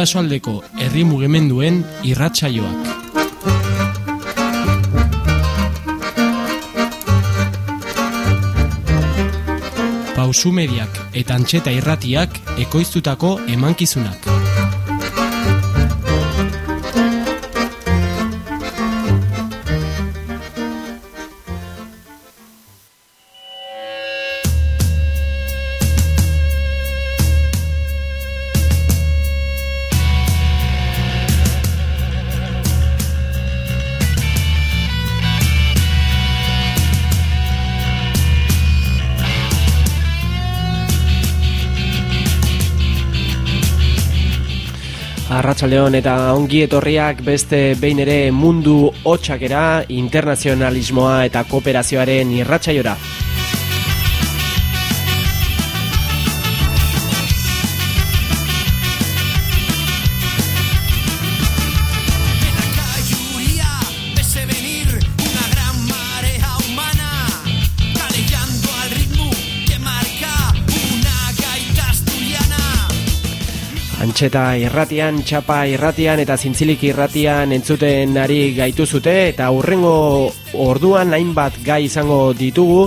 Bidasoaldeko herri mugimenduen irratsaioak. Pausu mediak eta antxeta irratiak ekoiztutako emankizunak. Arratsaldeon eta ongi etorriak beste behin ere mundu hotxakera, internazionalismoa eta kooperazioaren irratsaiora. Antxeta irratian, txapa irratian eta zintzilik irratian entzuten ari gaitu zute eta hurrengo orduan hainbat gai izango ditugu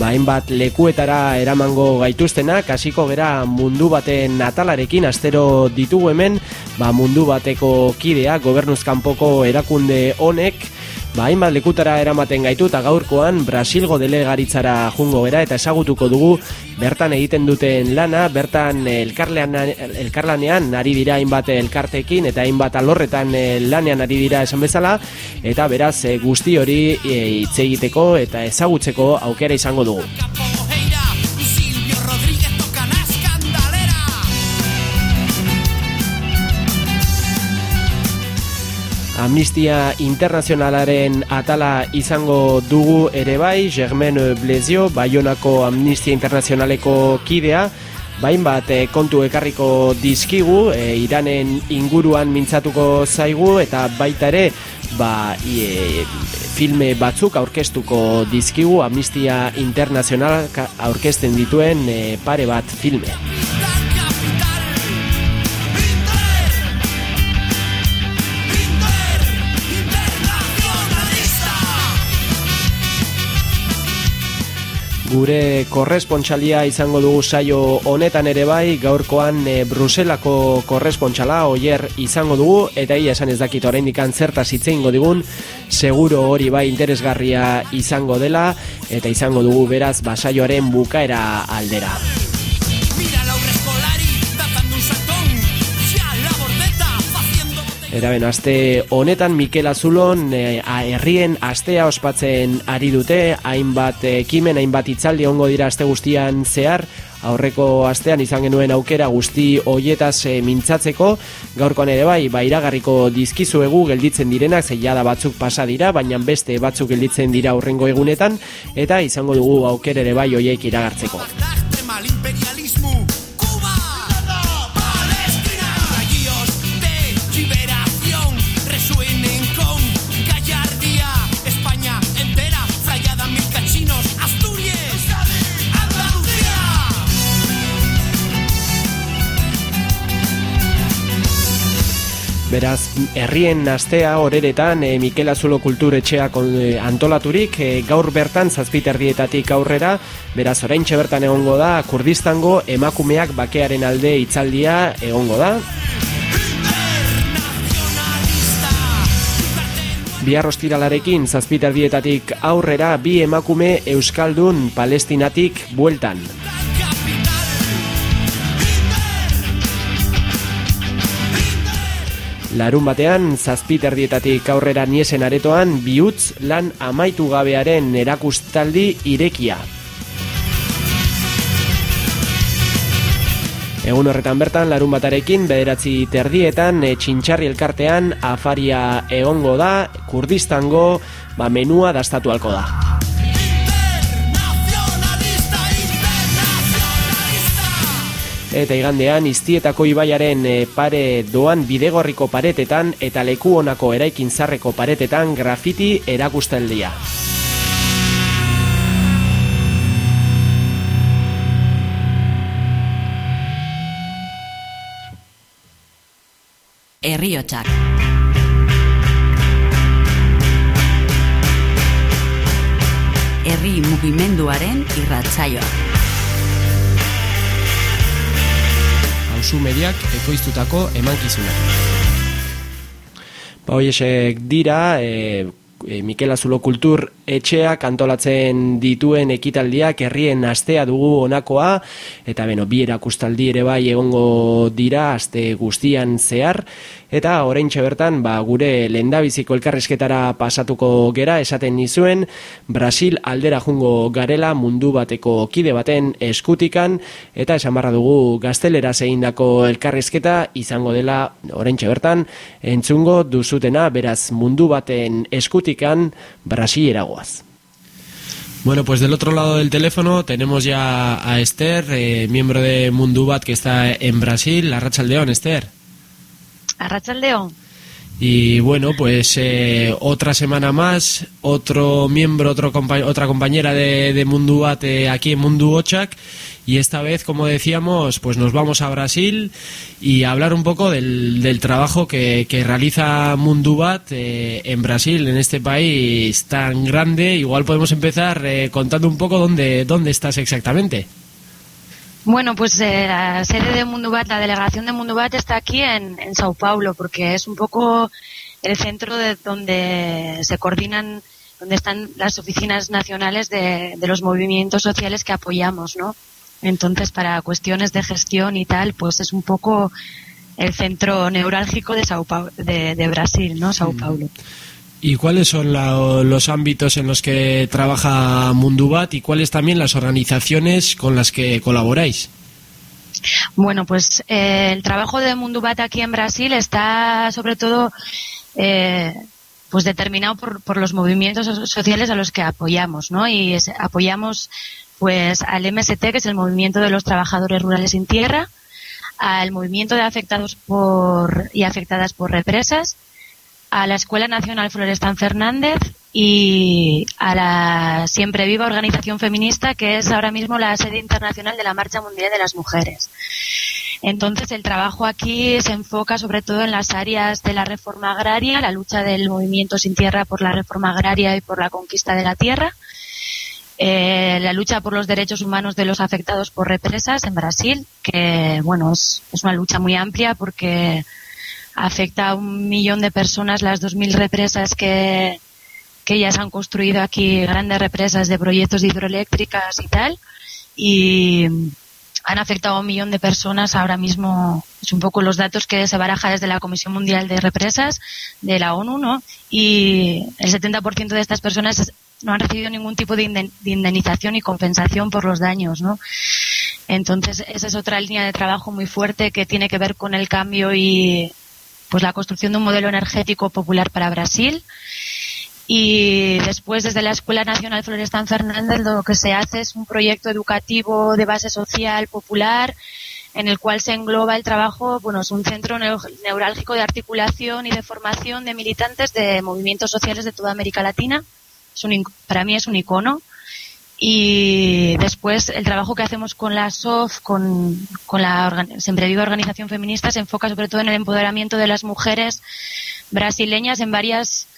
ba, hainbat lekuetara eramango gaituztenak hasiko gera mundu baten natalarekin astero ditugu hemen ba, mundu bateko kidea gobernuzkanpoko erakunde honek Ba, hainbat lekutara eramaten gaitu eta gaurkoan Brasilgo delegaritzara jungo gera eta esagutuko dugu bertan egiten duten lana, bertan elkarlanean ari dira hainbat elkartekin eta hainbat alorretan eh, lanean ari dira esan bezala eta beraz eh, guzti hori eh, hitz egiteko eta ezagutzeko aukera izango dugu. Amnistia Internazionalaren atala izango dugu ere bai, Germain Blezio, Bayonako Amnistia Internazionaleko kidea, bain bat e, kontu ekarriko dizkigu, e, Iranen inguruan mintzatuko zaigu, eta baita ere, ba, e, filme batzuk aurkeztuko dizkigu, Amnistia Internazional aurkezten dituen pare bat filme. Gure korrespontxalia izango dugu saio honetan ere bai, gaurkoan e, Bruselako korrespontxala oier izango dugu, eta ia esan ez dakit oraindik zertaz hitzeingo digun, seguro hori bai interesgarria izango dela, eta izango dugu beraz basaioaren bukaera aldera. Eraben, aste honetan Mikel Azulon eh, herrien astea ospatzen ari dute, hainbat ekimen, hainbat itzaldi ongo dira aste guztian zehar, aurreko astean izan genuen aukera guzti hoietaz e, mintzatzeko, gaurkoan ere bai, ba iragarriko dizkizuegu gelditzen direnak, zeiada batzuk pasa dira, baina beste batzuk gelditzen dira aurrengo egunetan, eta izango dugu aukera ere bai hoiek iragartzeko. Beraz, herrien astea horeretan e, Mikel Azulo kulturetxeak e, antolaturik e, gaur bertan zazpiterdietatik aurrera. Beraz orain bertan egongo da Kurdistango emakumeak bakearen alde itzaldia egongo da. Bihar ostiralarekin zazpiterdietatik aurrera bi emakume Euskaldun Palestinatik bueltan Larun batean, zazpiterdietatik aurrera niesen aretoan, bihutz lan amaitu gabearen erakustaldi irekia. Egun horretan bertan, larun batarekin, bederatzi terdietan, e, txintxarri elkartean, afaria egongo da, kurdistango, ba, menua dastatu alko da. Eta igandean, iztietako ibaiaren eh, pare doan bidegorriko paretetan eta leku honako eraikin zarreko paretetan grafiti erakusteldia. herriotsak. Herri mugimenduaren irratsaioa. Hauzu mediak ekoiztutako emankizuna. Ba, hoiesek dira, e, e, Mikel Azulo Kultur etxeak antolatzen dituen ekitaldiak herrien astea dugu honakoa eta beno bi erakustaldi ere bai egongo dira aste guztian zehar eta oraintxe bertan ba, gure lendabiziko elkarrizketara pasatuko gera esaten nizuen Brasil aldera jungo garela mundu bateko kide baten eskutikan eta esan barra dugu gaztelera zeindako elkarrizketa izango dela oraintxe bertan entzungo duzutena beraz mundu baten eskutikan Brasilera Bueno, pues del otro lado del teléfono tenemos ya a Esther, eh, miembro de Mundubat que está en Brasil. La León, Esther. Y bueno, pues eh, otra semana más, otro miembro, otro otra compañera de, de aquí en Mundu Ochak y esta vez, como decíamos, pues nos vamos a Brasil y hablar un poco del, trabajo que, que, realiza Mundubat eh, en Brasil, en este país tan grande. Igual podemos empezar eh, contando un poco dónde, dónde estás exactamente. Bueno, pues eh, la sede de Mundubat, la delegación de Mundubat está aquí en, en Sao Paulo, porque es un poco el centro de donde se coordinan, donde están las oficinas nacionales de, de los movimientos sociales que apoyamos, ¿no? Entonces, para cuestiones de gestión y tal, pues es un poco el centro neurálgico de, Sao de, Brasil, ¿no? Sao mm. ¿Y cuáles son los ámbitos en los que trabaja Mundubat y cuáles también las organizaciones con las que colaboráis? Bueno, pues eh, el trabajo de Mundubat aquí en Brasil está sobre todo eh, pues determinado por, por, los movimientos sociales a los que apoyamos, ¿no? Y apoyamos pues al MST, que es el Movimiento de los Trabajadores Rurales sin Tierra, al Movimiento de Afectados por y Afectadas por Represas, a la Escuela Nacional Florestan Fernández y a la siempre viva organización feminista que es ahora mismo la sede internacional de la Marcha Mundial de las Mujeres. Entonces el trabajo aquí se enfoca sobre todo en las áreas de la reforma agraria, la lucha del movimiento sin tierra por la reforma agraria y por la conquista de la tierra, eh, la lucha por los derechos humanos de los afectados por represas en Brasil, que bueno, es, una lucha muy amplia porque afecta a un millón de personas las 2.000 represas que, que ya se han construido aquí, grandes represas de proyectos hidroeléctricas y tal, y han afectado a un millón de personas ahora mismo, es un poco los datos que se baraja desde la Comisión Mundial de Represas de la ONU, ¿no? Y el 70% de estas personas no han recibido ningún tipo de indemnización y compensación por los daños, ¿no? Entonces, esa es otra línea de trabajo muy fuerte que tiene que ver con el cambio y pues la construcción de un modelo energético popular para Brasil. Y después, desde la Escuela Nacional Florestan Fernández, lo que se hace es un proyecto educativo de base social popular en el cual se engloba el trabajo, bueno, es un centro neurálgico de articulación y de formación de militantes de movimientos sociales de toda América Latina para mí es un icono. Y después el trabajo que hacemos con la SOF, con, con la Siempre Viva Organización Feminista, se enfoca sobre todo en el empoderamiento de las mujeres brasileñas en varias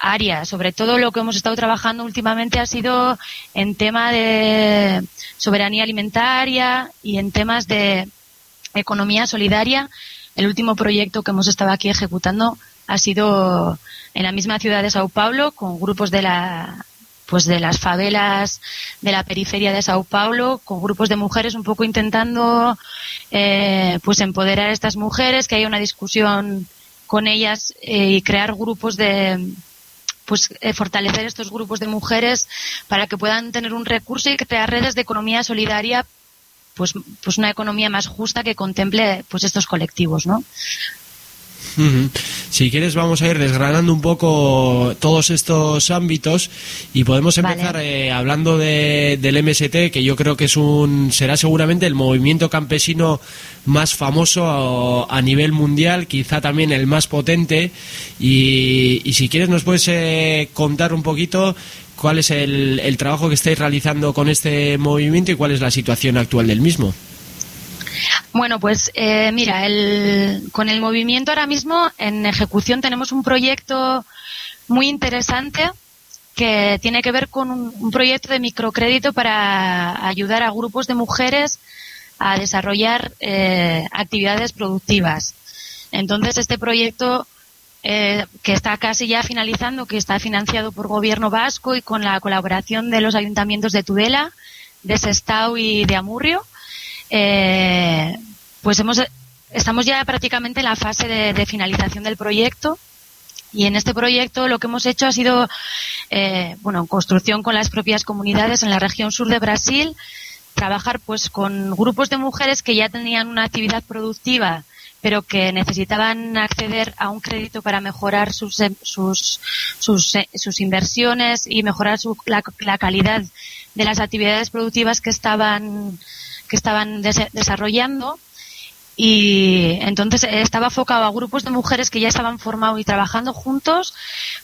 áreas. Sobre todo lo que hemos estado trabajando últimamente ha sido en tema de soberanía alimentaria y en temas de economía solidaria. El último proyecto que hemos estado aquí ejecutando ha sido en la misma ciudad de Sao Paulo con grupos de la pues de las favelas de la periferia de Sao Paulo con grupos de mujeres un poco intentando eh, pues empoderar a estas mujeres que haya una discusión con ellas eh, y crear grupos de pues eh, fortalecer estos grupos de mujeres para que puedan tener un recurso y crear redes de economía solidaria pues pues una economía más justa que contemple pues estos colectivos no si quieres vamos a ir desgranando un poco todos estos ámbitos y podemos empezar eh, hablando de, del MST, que yo creo que es un será seguramente el movimiento campesino más famoso a, nivel mundial, quizá también el más potente. Y, si quieres nos puedes eh, contar un poquito cuál es el, el trabajo que estáis realizando con este movimiento y cuál es la situación actual del mismo. Bueno, pues eh, mira, el, con el movimiento ahora mismo en ejecución tenemos un proyecto muy interesante que tiene que ver con un, proyecto de microcrédito para ayudar a grupos de mujeres a desarrollar eh, actividades productivas. Entonces, este proyecto eh, que está casi ya finalizando, que está financiado por Gobierno Vasco y con la colaboración de los ayuntamientos de Tudela, de Sestao y de Amurrio, eh, pues hemos, estamos ya prácticamente en la fase de finalización del proyecto y en este proyecto lo que hemos hecho ha sido, eh, bueno, en construcción con las propias comunidades en la región sur de Brasil, trabajar pues con grupos de mujeres que ya tenían una actividad productiva pero que necesitaban acceder a un crédito para mejorar sus, em, sus, sus, eh, sus inversiones y mejorar su, la, la, calidad de las actividades productivas que estaban, que estaban desarrollando y entonces estaba enfocado a grupos de mujeres que ya estaban formados y trabajando juntos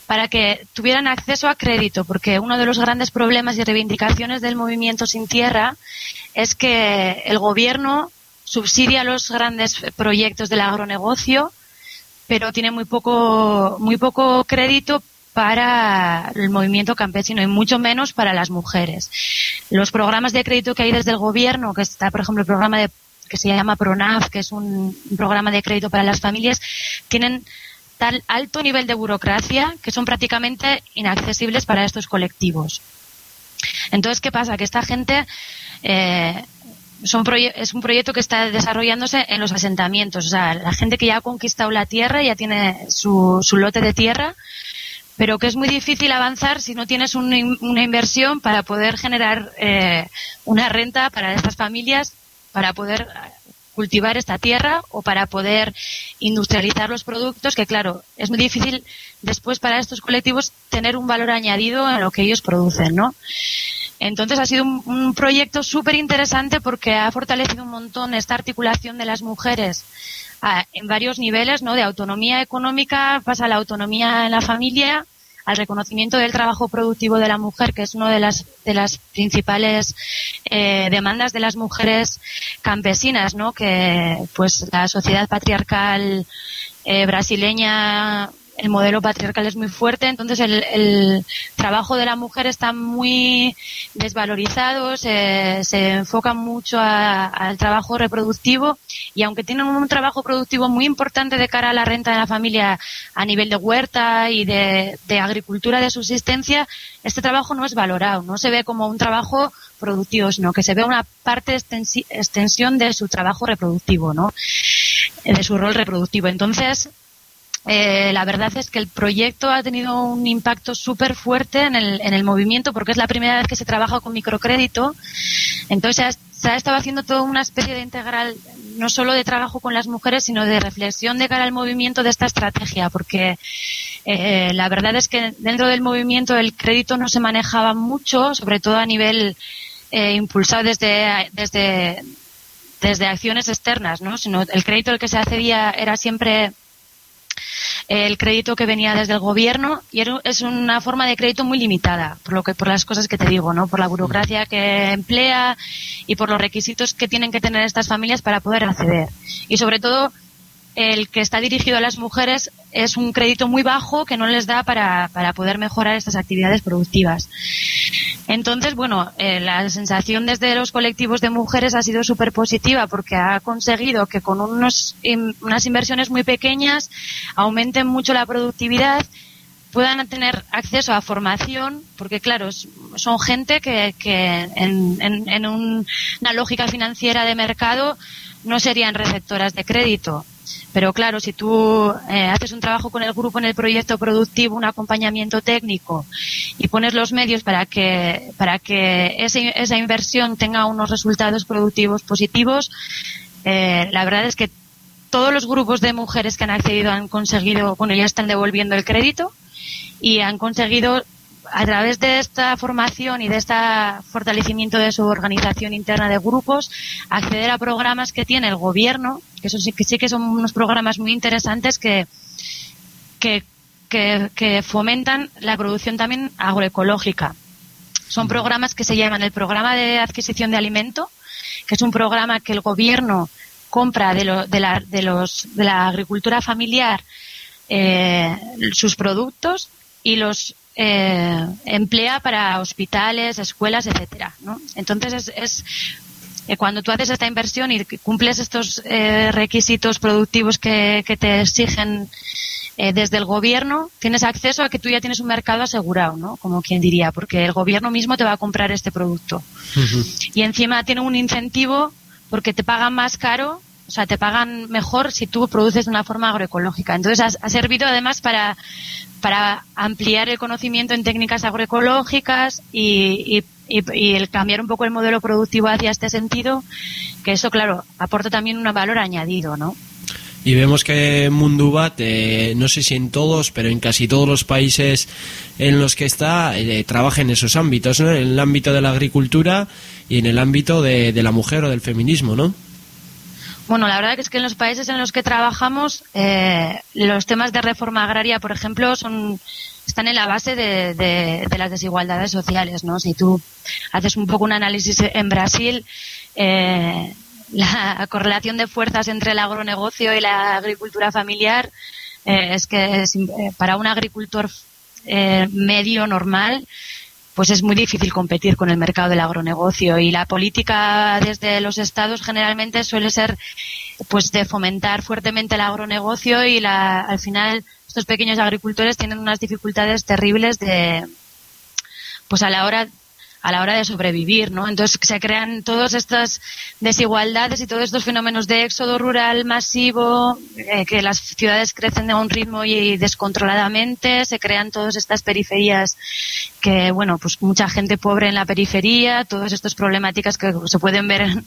para que tuvieran acceso a crédito, porque uno de los grandes problemas y reivindicaciones del movimiento sin tierra es que el gobierno subsidia los grandes proyectos del agronegocio, pero tiene muy poco, muy poco crédito para el movimiento campesino y mucho menos para las mujeres. Los programas de crédito que hay desde el gobierno, que está, por ejemplo, el programa de que se llama PRONAF, que es un, programa de crédito para las familias, tienen tal alto nivel de burocracia que son prácticamente inaccesibles para estos colectivos. Entonces, ¿qué pasa? Que esta gente eh, son es un proyecto que está desarrollándose en los asentamientos. O sea, la gente que ya ha conquistado la tierra ya tiene su, su lote de tierra, pero que es muy difícil avanzar si no tienes una inversión para poder generar eh, una renta para estas familias para poder cultivar esta tierra o para poder industrializar los productos, que claro, es muy difícil después para estos colectivos tener un valor añadido en lo que ellos producen, ¿no? Entonces ha sido un, proyecto súper interesante porque ha fortalecido un montón esta articulación de las mujeres en varios niveles, ¿no? De autonomía económica pasa a la autonomía en la familia, al reconocimiento del trabajo productivo de la mujer, que es una de las, de las principales eh, demandas de las mujeres campesinas, ¿no? Que pues la sociedad patriarcal eh, brasileña el modelo patriarcal es muy fuerte, entonces el, trabajo de la mujer está muy desvalorizado, se, enfoca mucho al trabajo reproductivo y aunque tienen un trabajo productivo muy importante de cara a la renta de la familia a nivel de huerta y de, agricultura de subsistencia, este trabajo no es valorado, no se ve como un trabajo productivo, sino que se ve una parte extensión de su trabajo reproductivo, ¿no? de su rol reproductivo. Entonces, eh, la verdad es que el proyecto ha tenido un impacto súper fuerte en el, en el movimiento porque es la primera vez que se trabaja con microcrédito. Entonces se ha, estado haciendo toda una especie de integral, no solo de trabajo con las mujeres, sino de reflexión de cara al movimiento de esta estrategia, porque eh, la verdad es que dentro del movimiento el crédito no se manejaba mucho, sobre todo a nivel eh, impulsado desde, desde, desde acciones externas, ¿no? Sino el crédito el que se accedía era siempre el crédito que venía desde el gobierno y es una forma de crédito muy limitada por lo que por las cosas que te digo no por la burocracia que emplea y por los requisitos que tienen que tener estas familias para poder acceder. Y sobre todo el que está dirigido a las mujeres es un crédito muy bajo que no les da para, para poder mejorar estas actividades productivas. Entonces, bueno, eh, la sensación desde los colectivos de mujeres ha sido súper positiva porque ha conseguido que con unos, unas inversiones muy pequeñas aumenten mucho la productividad puedan tener acceso a formación, porque claro, son gente que, que en, una lógica financiera de mercado no serían receptoras de crédito. Pero claro, si tú eh, haces un trabajo con el grupo en el proyecto productivo, un acompañamiento técnico y pones los medios para que, para que esa inversión tenga unos resultados productivos positivos, eh, la verdad es que todos los grupos de mujeres que han accedido han conseguido, bueno, ya están devolviendo el crédito y han conseguido a través de esta formación y de este fortalecimiento de su organización interna de grupos, acceder a programas que tiene el gobierno, que sí que, sí que son unos programas muy interesantes que, que, que, fomentan la producción también agroecológica. Son programas que se llaman el programa de adquisición de alimento, que es un programa que el gobierno compra de, lo, de, la, de, los, de la agricultura familiar eh, sus productos y los eh, emplea para hospitales, escuelas, etcétera. ¿no? Entonces es, es eh, cuando tú haces esta inversión y cumples estos eh, requisitos productivos que, que te exigen eh, desde el gobierno, tienes acceso a que tú ya tienes un mercado asegurado, ¿no? Como quien diría, porque el gobierno mismo te va a comprar este producto. Y encima tiene un incentivo porque te pagan más caro o sea, te pagan mejor si tú produces de una forma agroecológica. Entonces, ha, servido además para, para ampliar el conocimiento en técnicas agroecológicas y, el cambiar un poco el modelo productivo hacia este sentido, que eso, claro, aporta también un valor añadido, ¿no? Y vemos que Mundubat, eh, no sé si en todos, pero en casi todos los países en los que está, eh, trabaja en esos ámbitos, ¿no? En el ámbito de la agricultura y en el ámbito de la mujer o del feminismo, ¿no? Bueno, la verdad es que en los países en los que trabajamos, eh, los temas de reforma agraria, por ejemplo, son están en la base de, las desigualdades sociales, ¿no? Si tú haces un poco un análisis en Brasil, eh, la correlación de fuerzas entre el agronegocio y la agricultura familiar eh, es que para un agricultor medio normal pues es muy difícil competir con el mercado del agronegocio y la política desde los estados generalmente suele ser pues de fomentar fuertemente el agronegocio y la, al final estos pequeños agricultores tienen unas dificultades terribles de pues a la hora a la hora de sobrevivir, ¿no? Entonces se crean todas estas desigualdades y todos estos fenómenos de éxodo rural masivo, eh, que las ciudades crecen a un ritmo y descontroladamente, se crean todas estas periferias que, bueno, pues mucha gente pobre en la periferia, todas estas problemáticas que se pueden ver,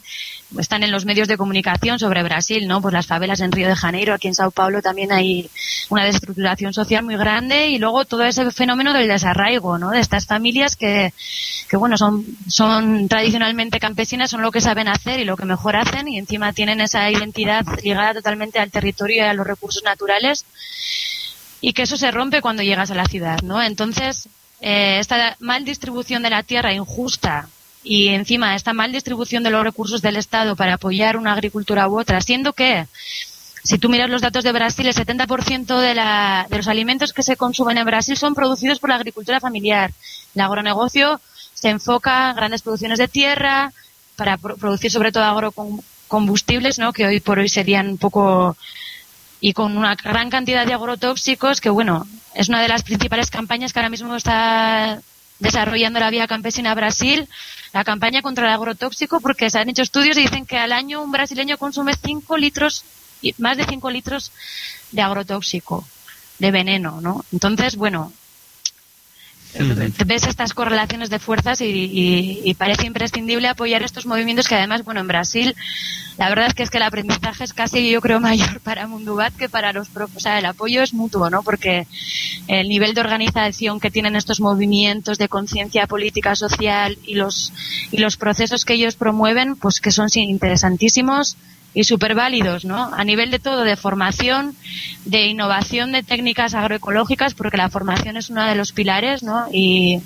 están en los medios de comunicación sobre Brasil, ¿no? Pues las favelas en Río de Janeiro, aquí en Sao Paulo también hay una desestructuración social muy grande y luego todo ese fenómeno del desarraigo, ¿no? De estas familias que, que bueno, son, son tradicionalmente campesinas, son lo que saben hacer y lo que mejor hacen y encima tienen esa identidad ligada totalmente al territorio y a los recursos naturales y que eso se rompe cuando llegas a la ciudad, ¿no? Entonces, eh, esta mal distribución de la tierra injusta y encima esta mal distribución de los recursos del Estado para apoyar una agricultura u otra, siendo que si tú miras los datos de Brasil, el 70% de, la, de los alimentos que se consumen en Brasil son producidos por la agricultura familiar. El agronegocio se enfoca en grandes producciones de tierra para producir sobre todo agrocombustibles, ¿no? que hoy por hoy serían un poco y con una gran cantidad de agrotóxicos que bueno es una de las principales campañas que ahora mismo está desarrollando la vía campesina Brasil la campaña contra el agrotóxico porque se han hecho estudios y dicen que al año un brasileño consume 5 litros más de 5 litros de agrotóxico de veneno no entonces bueno ves estas correlaciones de fuerzas y, parece imprescindible apoyar estos movimientos que además, bueno, en Brasil la verdad es que es que el aprendizaje es casi, yo creo, mayor para Mundubat que para los propios. O sea, el apoyo es mutuo, ¿no? Porque el nivel de organización que tienen estos movimientos de conciencia política social y los, y los procesos que ellos promueven, pues que son interesantísimos y súper válidos, ¿no? A nivel de todo, de formación, de innovación de técnicas agroecológicas, porque la formación es uno de los pilares, ¿no? Y,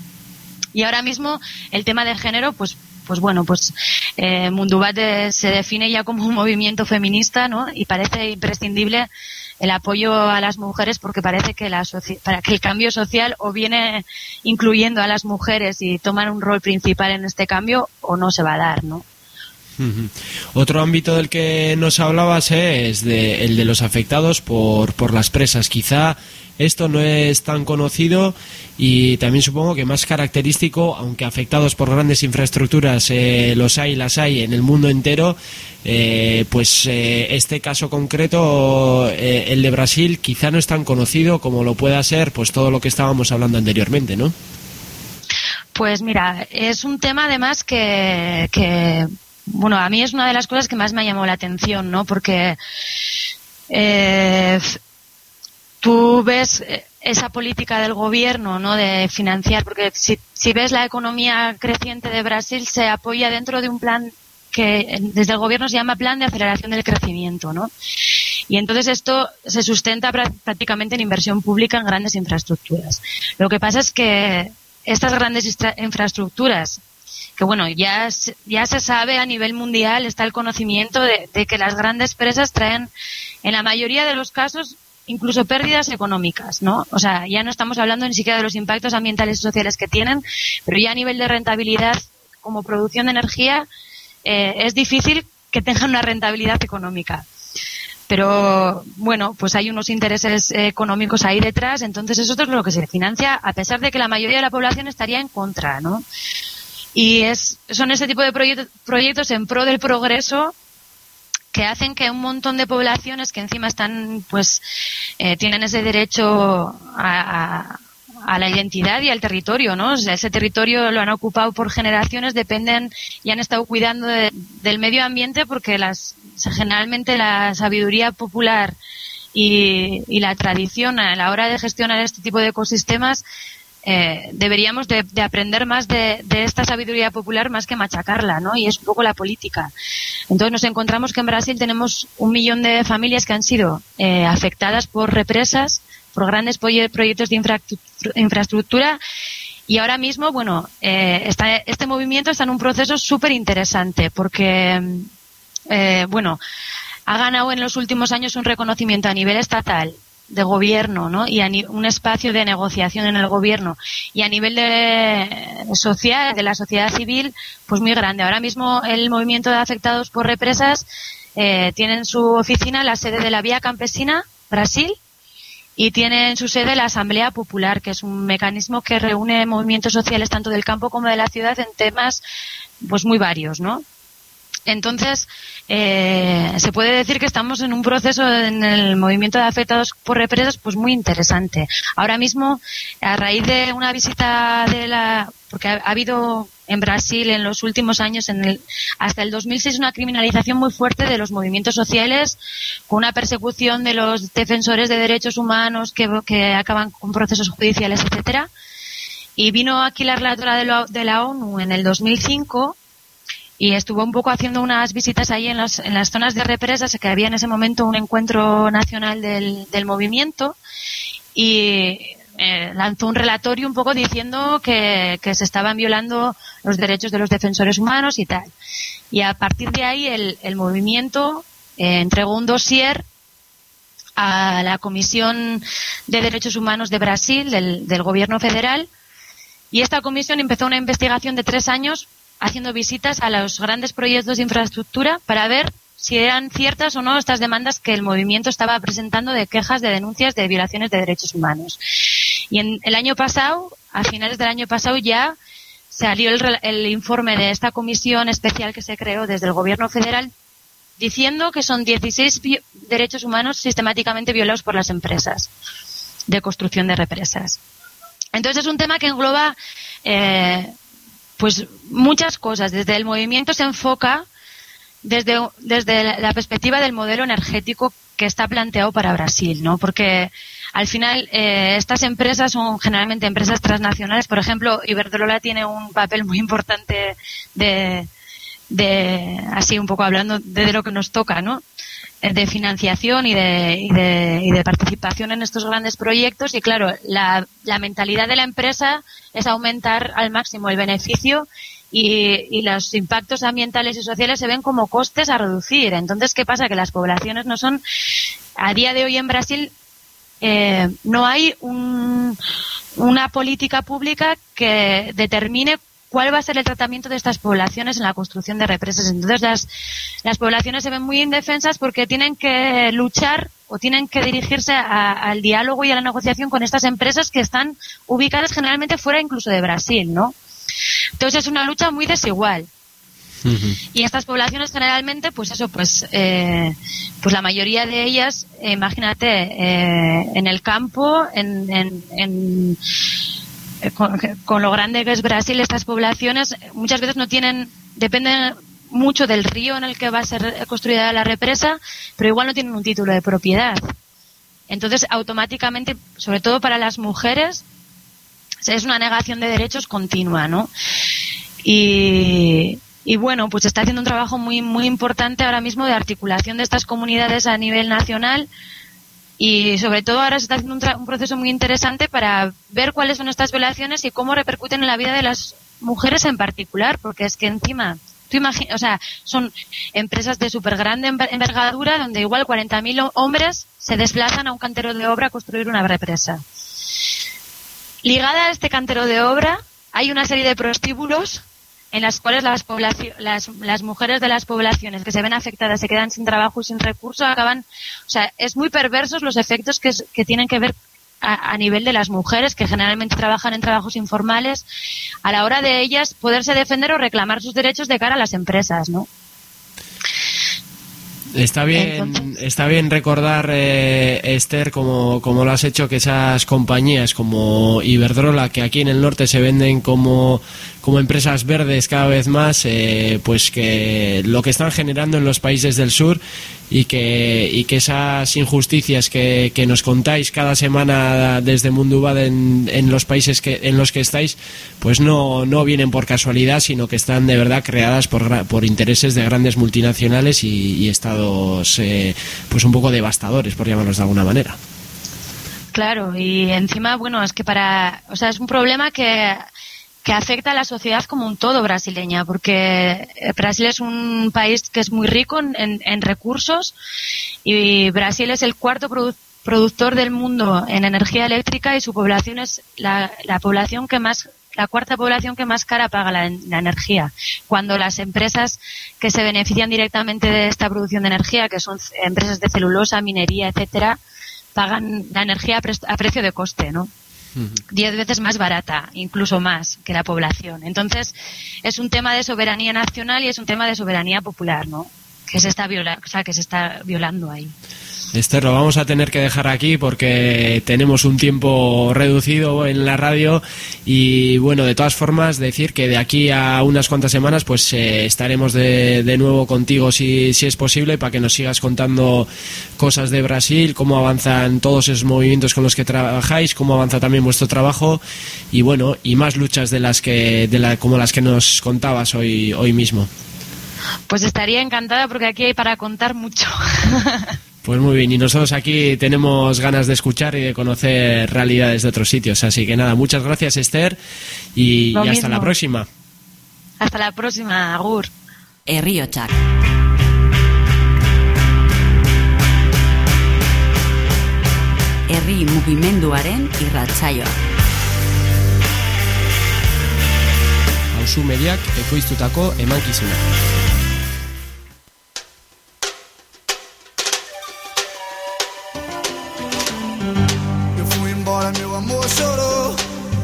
y ahora mismo el tema de género, pues pues bueno, pues eh, Mundubat se define ya como un movimiento feminista, ¿no? Y parece imprescindible el apoyo a las mujeres porque parece que la para que el cambio social o viene incluyendo a las mujeres y toman un rol principal en este cambio o no se va a dar, ¿no? Otro ámbito del que nos hablabas es de, el de los afectados por, por las presas. Quizá esto no es tan conocido y también supongo que más característico, aunque afectados por grandes infraestructuras eh, los hay, las hay en el mundo entero, eh, pues eh, este caso concreto, el de Brasil, quizá no es tan conocido como lo pueda ser pues todo lo que estábamos hablando anteriormente, ¿no? Pues mira, es un tema además que, que bueno, a mí es una de las cosas que más me ha llamado la atención, ¿no? Porque eh, tú ves eh, esa política del gobierno, ¿no? De financiar, porque si, si ves la economía creciente de Brasil se apoya dentro de un plan que desde el gobierno se llama Plan de Aceleración del Crecimiento, ¿no? Y entonces esto se sustenta prácticamente en inversión pública en grandes infraestructuras. Lo que pasa es que estas grandes infraestructuras que bueno, ya, ya se sabe a nivel mundial, está el conocimiento de, que las grandes empresas traen, en la mayoría de los casos, incluso pérdidas económicas, ¿no? O sea, ya no estamos hablando ni siquiera de los impactos ambientales y sociales que tienen, pero ya a nivel de rentabilidad como producción de energía eh, es difícil que tengan una rentabilidad económica. Pero bueno, pues hay unos intereses económicos ahí detrás, entonces eso es lo que se financia, a pesar de que la mayoría de la población estaría en contra, ¿no? Y es, son ese tipo de proyectos en pro del progreso que hacen que un montón de poblaciones que encima están, pues, eh, tienen ese derecho a, a, la identidad y al territorio, ¿no? Sea, ese territorio lo han ocupado por generaciones, dependen y han estado cuidando del medio ambiente porque las, generalmente la sabiduría popular y, y la tradición a la hora de gestionar este tipo de ecosistemas eh, deberíamos de, aprender más de, esta sabiduría popular más que machacarla, ¿no? Y es un poco la política. Entonces nos encontramos que en Brasil tenemos un millón de familias que han sido eh, afectadas por represas, por grandes proyectos de infraestructura y ahora mismo, bueno, eh, está, este movimiento está en un proceso súper interesante porque, bueno, ha ganado en los últimos años un reconocimiento a nivel estatal de gobierno ¿no? y un espacio de negociación en el gobierno y a nivel de, social, de la sociedad civil, pues muy grande. Ahora mismo el movimiento de afectados por represas eh, tiene su oficina la sede de la Vía Campesina, Brasil, y tiene en su sede la Asamblea Popular, que es un mecanismo que reúne movimientos sociales tanto del campo como de la ciudad en temas pues muy varios, ¿no? Entonces, eh, se puede decir que estamos en un proceso en el movimiento de afectados por represas pues muy interesante. Ahora mismo, a raíz de una visita de la, porque ha, habido en Brasil en los últimos años, en el, hasta el 2006, una criminalización muy fuerte de los movimientos sociales, con una persecución de los defensores de derechos humanos que, acaban con procesos judiciales, etcétera. Y vino aquí la relatora de de la ONU en el 2005 y estuvo un poco haciendo unas visitas ahí en, en las zonas de represas, que había en ese momento un encuentro nacional del, del movimiento y eh, lanzó un relatorio un poco diciendo que, que, se estaban violando los derechos de los defensores humanos y tal. Y a partir de ahí el, el movimiento eh, entregó un dossier a la Comisión de Derechos Humanos de Brasil, del, del Gobierno Federal, y esta comisión empezó una investigación de tres años haciendo visitas a los grandes proyectos de infraestructura para ver si eran ciertas o no estas demandas que el movimiento estaba presentando de quejas de denuncias de violaciones de derechos humanos. Y en el año pasado, a finales del año pasado ya salió el, el informe de esta comisión especial que se creó desde el gobierno federal diciendo que son 16 derechos humanos sistemáticamente violados por las empresas de construcción de represas. Entonces es un tema que engloba eh, pues muchas cosas. Desde el movimiento se enfoca desde, desde la perspectiva del modelo energético que está planteado para Brasil, ¿no? Porque al final eh, estas empresas son generalmente empresas transnacionales. Por ejemplo, Iberdrola tiene un papel muy importante de, de así un poco hablando de lo que nos toca, ¿no? De financiación y de, y de, y de, participación en estos grandes proyectos y claro, la, la, mentalidad de la empresa es aumentar al máximo el beneficio y, y, los impactos ambientales y sociales se ven como costes a reducir. Entonces, ¿qué pasa? Que las poblaciones no son, a día de hoy en Brasil, eh, no hay un, una política pública que determine cuál va a ser el tratamiento de estas poblaciones en la construcción de represas. Entonces las, las poblaciones se ven muy indefensas porque tienen que luchar o tienen que dirigirse al diálogo y a la negociación con estas empresas que están ubicadas generalmente fuera incluso de Brasil, ¿no? Entonces es una lucha muy desigual. Y estas poblaciones generalmente, pues eso, pues, eh, pues la mayoría de ellas, imagínate, eh, en el campo, en, en eh, con, lo grande que es Brasil, estas poblaciones muchas veces no tienen, dependen mucho del río en el que va a ser construida la represa, pero igual no tienen un título de propiedad. Entonces, automáticamente, sobre todo para las mujeres, es una negación de derechos continua, ¿no? Y, y bueno, pues está haciendo un trabajo muy, muy importante ahora mismo de articulación de estas comunidades a nivel nacional y sobre todo ahora se está haciendo un, proceso muy interesante para ver cuáles son estas violaciones y cómo repercuten en la vida de las mujeres en particular, porque es que encima Tú o sea, son empresas de súper grande envergadura donde igual 40.000 hombres se desplazan a un cantero de obra a construir una represa. Ligada a este cantero de obra hay una serie de prostíbulos en las cuales las, las, las, mujeres de las poblaciones que se ven afectadas se quedan sin trabajo y sin recursos acaban, o sea, es muy perversos los efectos que, que tienen que ver a, nivel de las mujeres que generalmente trabajan en trabajos informales, a la hora de ellas poderse defender o reclamar sus derechos de cara a las empresas, ¿no? Está bien, está bien recordar, eh, Esther, como, como lo has hecho, que esas compañías como Iberdrola, que aquí en el norte se venden como como empresas verdes cada vez más, eh, pues que lo que están generando en los países del sur y que, y que esas injusticias que, que nos contáis cada semana desde Mundubad en, en los países que, en los que estáis, pues no, no vienen por casualidad, sino que están de verdad creadas por, por intereses de grandes multinacionales y, y estados eh, pues un poco devastadores, por llamarlos de alguna manera. Claro, y encima, bueno, es que para, o sea, es un problema que que afecta a la sociedad como un todo brasileña, porque Brasil es un país que es muy rico en, recursos y Brasil es el cuarto productor del mundo en energía eléctrica y su población es la, población que más la cuarta población que más cara paga la, energía. Cuando las empresas que se benefician directamente de esta producción de energía, que son empresas de celulosa, minería, etcétera, pagan la energía a, a precio de coste, ¿no? Diez veces más barata, incluso más que la población. Entonces, es un tema de soberanía nacional y es un tema de soberanía popular, ¿no? Que se está viola o sea, que se está violando ahí. Esther, lo vamos a tener que dejar aquí porque tenemos un tiempo reducido en la radio y bueno, de todas formas decir que de aquí a unas cuantas semanas pues eh, estaremos de, de, nuevo contigo si, si es posible para que nos sigas contando cosas de Brasil, cómo avanzan todos esos movimientos con los que trabajáis, cómo avanza también vuestro trabajo y bueno, y más luchas de las que de la, como las que nos contabas hoy hoy mismo. Pues estaría encantada porque aquí hay para contar mucho. Pues muy bien, y nosotros aquí tenemos ganas de escuchar y de conocer realidades de otros sitios. Así que nada, muchas gracias Esther y, hasta la próxima. Hasta la próxima, Agur. Herriochak. Herri mugimenduaren irratsaioa. Hauzu mediak ekoiztutako emankizuna.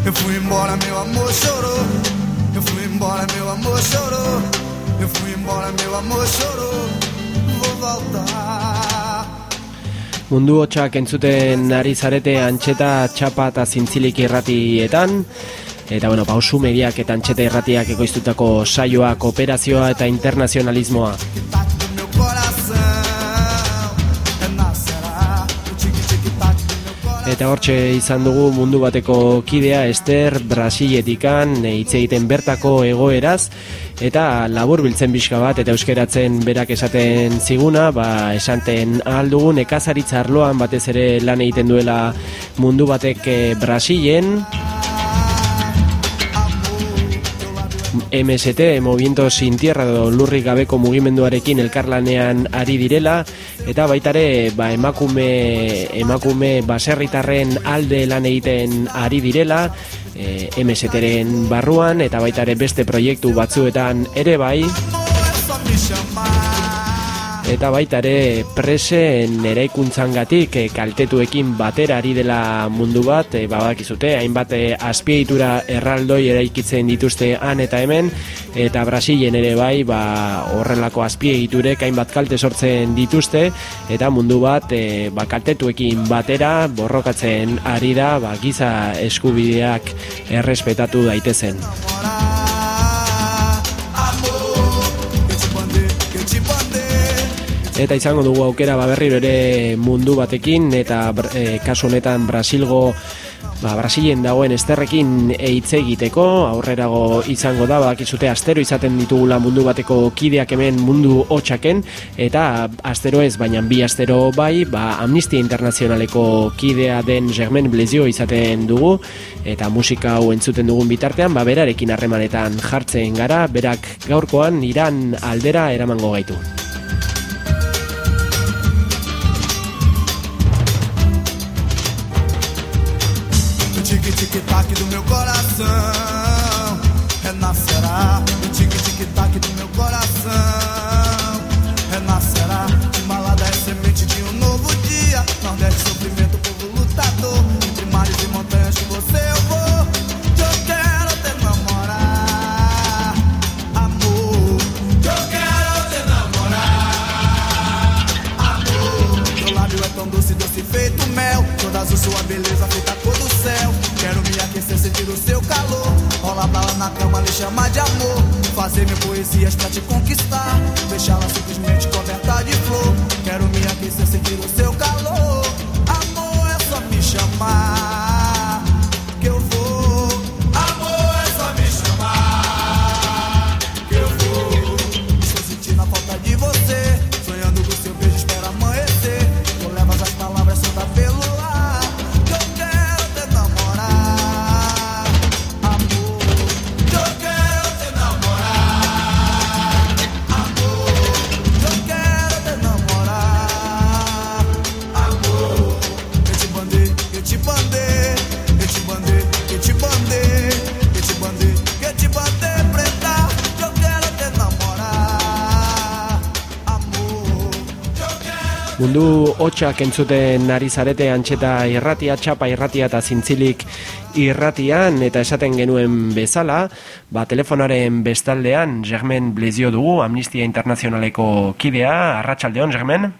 Eu fui embora, meu amor chorou. Eu fui embora, meu amor chorou. Eu fui embora, meu amor chorou. Vou voltar. Mundu hotxak entzuten ari zarete antxeta, txapa eta zintzilik irratietan. Eta bueno, pausu mediak eta antxeta irratiak ekoiztutako saioa, kooperazioa eta internazionalismoa. Eta hortxe izan dugu mundu bateko kidea Ester Brasiletikan hitz egiten bertako egoeraz eta labur biltzen bizka bat eta euskeratzen berak esaten ziguna, ba esanten ahal dugu nekazaritza arloan batez ere lan egiten duela mundu batek eh, Brasilen. MST, Movimiento Sin Tierra do lurrik gabeko mugimenduarekin elkarlanean ari direla eta baitare ba, emakume emakume baserritarren alde lan egiten ari direla e, MSTren barruan eta baitare beste proiektu batzuetan ere bai eta baita ere presen eraikuntzangatik e, kaltetuekin batera ari dela mundu bat e, babakizute hainbat e, azpiegitura erraldoi eraikitzen dituzte han eta hemen eta Brasilen ere bai ba, horrelako azpiegiturek hainbat kalte sortzen dituzte eta mundu bat e, ba, kaltetuekin batera borrokatzen ari da ba, giza eskubideak errespetatu daitezen. Eta izango dugu aukera baberriro ere mundu batekin eta e, kasu honetan Brasilgo ba, Brasilien dagoen esterrekin hitz egiteko aurrerago izango da bakizute astero izaten ditugula mundu bateko kideak hemen mundu hotxaken eta astero ez baina bi astero bai ba, Amnistia Internazionaleko kidea den Germain Blezio izaten dugu eta musika hau entzuten dugun bitartean ba, berarekin harremanetan jartzen gara berak gaurkoan iran aldera eramango gaitu. Tic-tac do meu coração renascerá. O tic-tic-tac do meu coração renascerá. Malada é semente de um novo dia. Nordeste, sofrimento, povo lutador. Entre mares e montanhas que você eu vou. Eu quero te namorar, amor. Eu quero te namorar, amor. Teu lábio é tão doce, doce feito mel. Toda azul, sua beleza feita cor seu calor. Rola bala na cama, lhe chamar de amor. Fazer mil poesias pra te conquistar. Deixá-la simplesmente coberta de flor. Quero me aquecer, sentir o seu calor. Mundu hotxak entzuten ari zarete antxeta irratia, txapa irratia eta zintzilik irratian eta esaten genuen bezala, ba, telefonaren bestaldean Germen Blezio dugu, Amnistia Internazionaleko kidea, arratsaldeon Germen?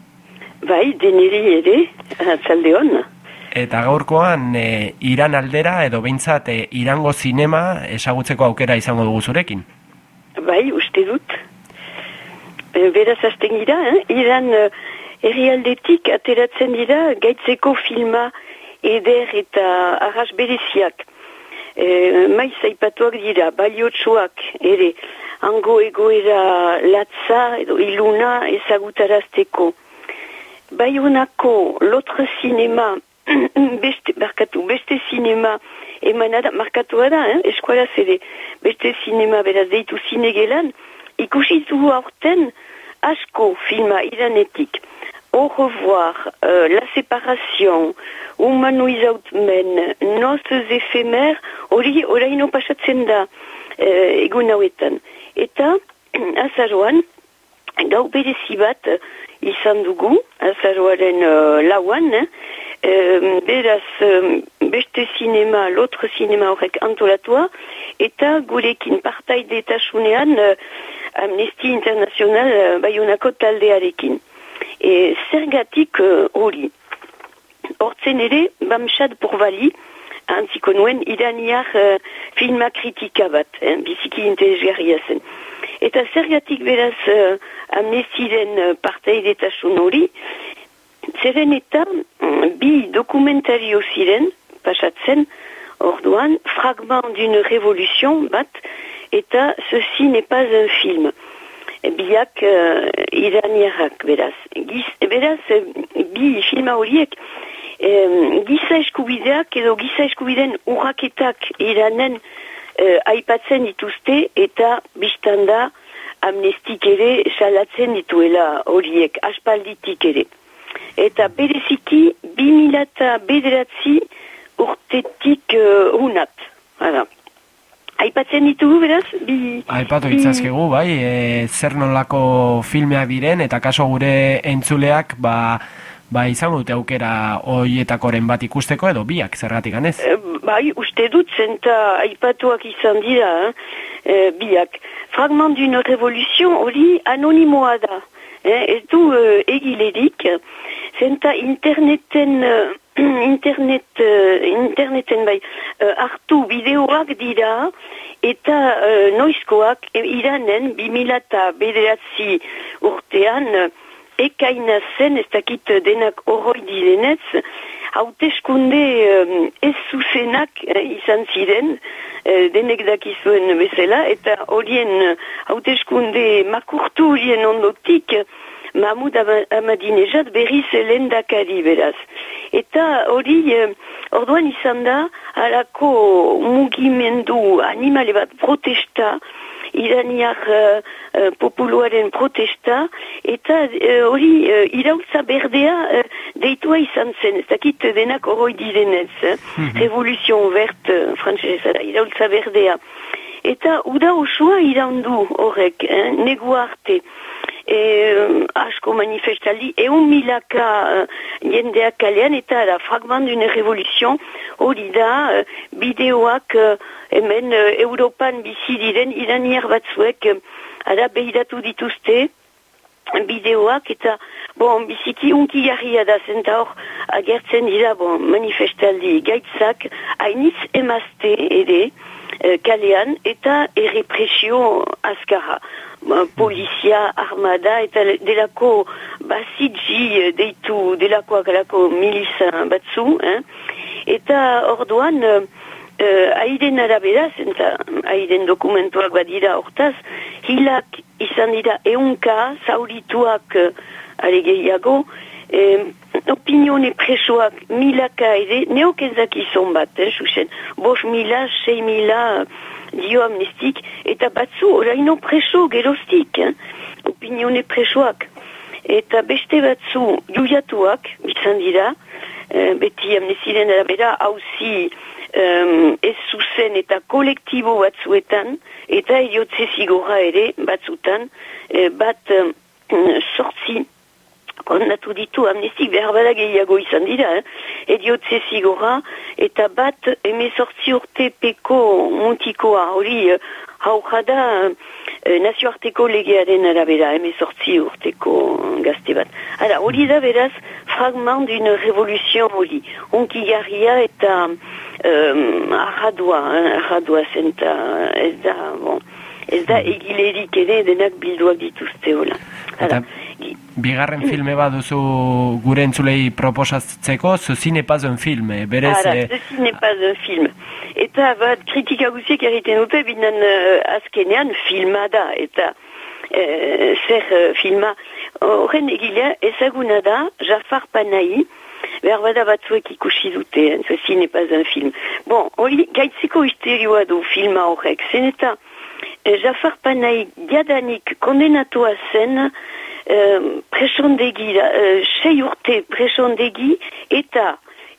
Bai, deniri ere, atzalde hon. Eta gaurkoan e, Iran aldera edo behintzat e, Irango zinema esagutzeko aukera izango dugu zurekin. Bai, uste dut. E, beraz hasten gira, eh? Iran eh, herrialdetik ateratzen dira gaitzeko filma eder eta arras bereziak. E, maiz aipatuak dira, baliotsuak ere, hango egoera latza edo iluna ezagutarazteko. Baionako lotre sinema, beste, barkatu, beste sinema emanada, markatua da, eh? eskualaz ere, beste sinema beraz deitu zinegelan, ikusitu aurten asko filma iranetik. Au revoir, euh, La séparation, Human Without Men, Noces éphémères, hori oraino pasatzen da eh, egun hauetan. Eta, azaroan, gau berezi bat eh, izan dugu, azaroaren uh, lauan, eh, em, beraz em, beste sinema, lotre sinema horrek antolatua, eta gurekin partaidetasunean uh, Amnesty International uh, baiunako taldearekin. E, zergatik uh, hori. Hortzen ere, Bamshad Porvali, antziko nuen, iraniar uh, filma kritika bat, eh, biziki interesgarria zen. Eta zergatik beraz uh, amnestiren uh, partaidetasun hori, zeren bi dokumentario ziren, pasatzen, orduan, fragment d'une révolution bat, eta ceci n'est pas un film. Biak uh, iraniarrak, beraz. Giz, beraz, eh, bi filma horiek, em, giza eskubideak edo giza eskubideen urraketak iranen eh, aipatzen dituzte eta biztanda amnestik ere salatzen dituela horiek, aspalditik ere. Eta bereziki, 2000 eta bederatzi urtetik uh, unat. Hala. Aipatzen ditugu, beraz? Bi, Aipatu itzazkegu, bai, e, zer nolako filmeak diren, eta kaso gure entzuleak, ba, ba izango dute aukera hoietakoren bat ikusteko, edo biak, zergatik ganez. Eh, Bai, uste dut zenta aipatuak izan dira, eh? eh, biak. Fragment d'une révolution hori anonimoa da. Eh? Ez du eh, egilerik, zenta interneten, eh, internet, eh, interneten bai, eh, hartu bideoak dira, eta eh, noizkoak iranen 2000 eta bederatzi urtean, ekaina zen, ez dakit denak horroi direnez, hauteskunde um, ez zuzenak eh, izan ziren, eh, denek dakizuen bezala, eta horien hauteskunde makurtu horien ondotik, Mahmoud Ahmadinejad berriz lendakari beraz. Eta hori, eh, orduan izan da, halako mugimendu animale bat protesta, iraniak uh, uh, populuaren protesta, eta eh, hori uh, irautza berdea uh, deitua izan zen, ez dakit denak horoi direnez, eh? revoluzion vert uh, frantzesara, irautza berdea. Eta uda osoa iraundu horrek, eh? negu arte. E, asko manifestaldi, eun milaka uh, jendeak kalean, eta da fragment d'une revoluzion, hori da, uh, bideoak uh, hemen uh, Europan bizi diren iraniar batzuek, uh, ara behiratu dituzte, bideoak eta bon, biziki unki jarria da zenta hor agertzen dira bon, manifestaldi gaitzak hainiz emazte ere kalean eta errepresio azkarra. Ba, Polizia, armada eta delako basitji eh, deitu delakoak alako miliza batzu, eh? eta orduan eh, uh, aiden arabera, zenta aiden dokumentuak badira hortaz, hilak izan dira eunka, zaurituak uh, are eh, opinione presoak milaka ere, neok ezak izan bat, eh, susen, bos mila, sei mila dio amnestik, eta batzu oraino preso gerostik, eh, opinione presoak. Eta beste batzu juiatuak izan dira, eh, beti amnestiren arabera hauzi um, ez zuzen eta kolektibo batzuetan, eta eriotze zigorra ere batzutan, eh, bat um, sortzi kondatu ditu amnestik behar bada gehiago izan dira, eh? ediotze zigorra, eta bat emezortzi urte peko mutikoa, hori eh, hauja da eh, nazioarteko legearen arabera, emezortzi urteko gazte bat. Hala, hori da beraz, fragment d'une revoluzion hori, onki jarria eta um, arradua, eh, arradua zenta, ez da, bon, ez da egilerik ere denak bilduak dituzte hola. Hala, bigarren filme bat duzu gure entzulei proposatzeko, Zuzine Pazoen filme, berez... Eh, ceci n'est pas un film. Eta bat kritika guziek egiten dute, binan uh, azkenean filma da, eta uh, zer uh, filma. Horren egilea ezaguna da, Jafar Panahi, behar bada batzuek ikusi dute, hein, ceci n'est pas un film. Bon, hori gaitzeko histerioa du filma horrek, zen eta eh, Jafar Panahi diadanik kondenatua zen, uh, presondegi, uh, sei urte presondegi, eta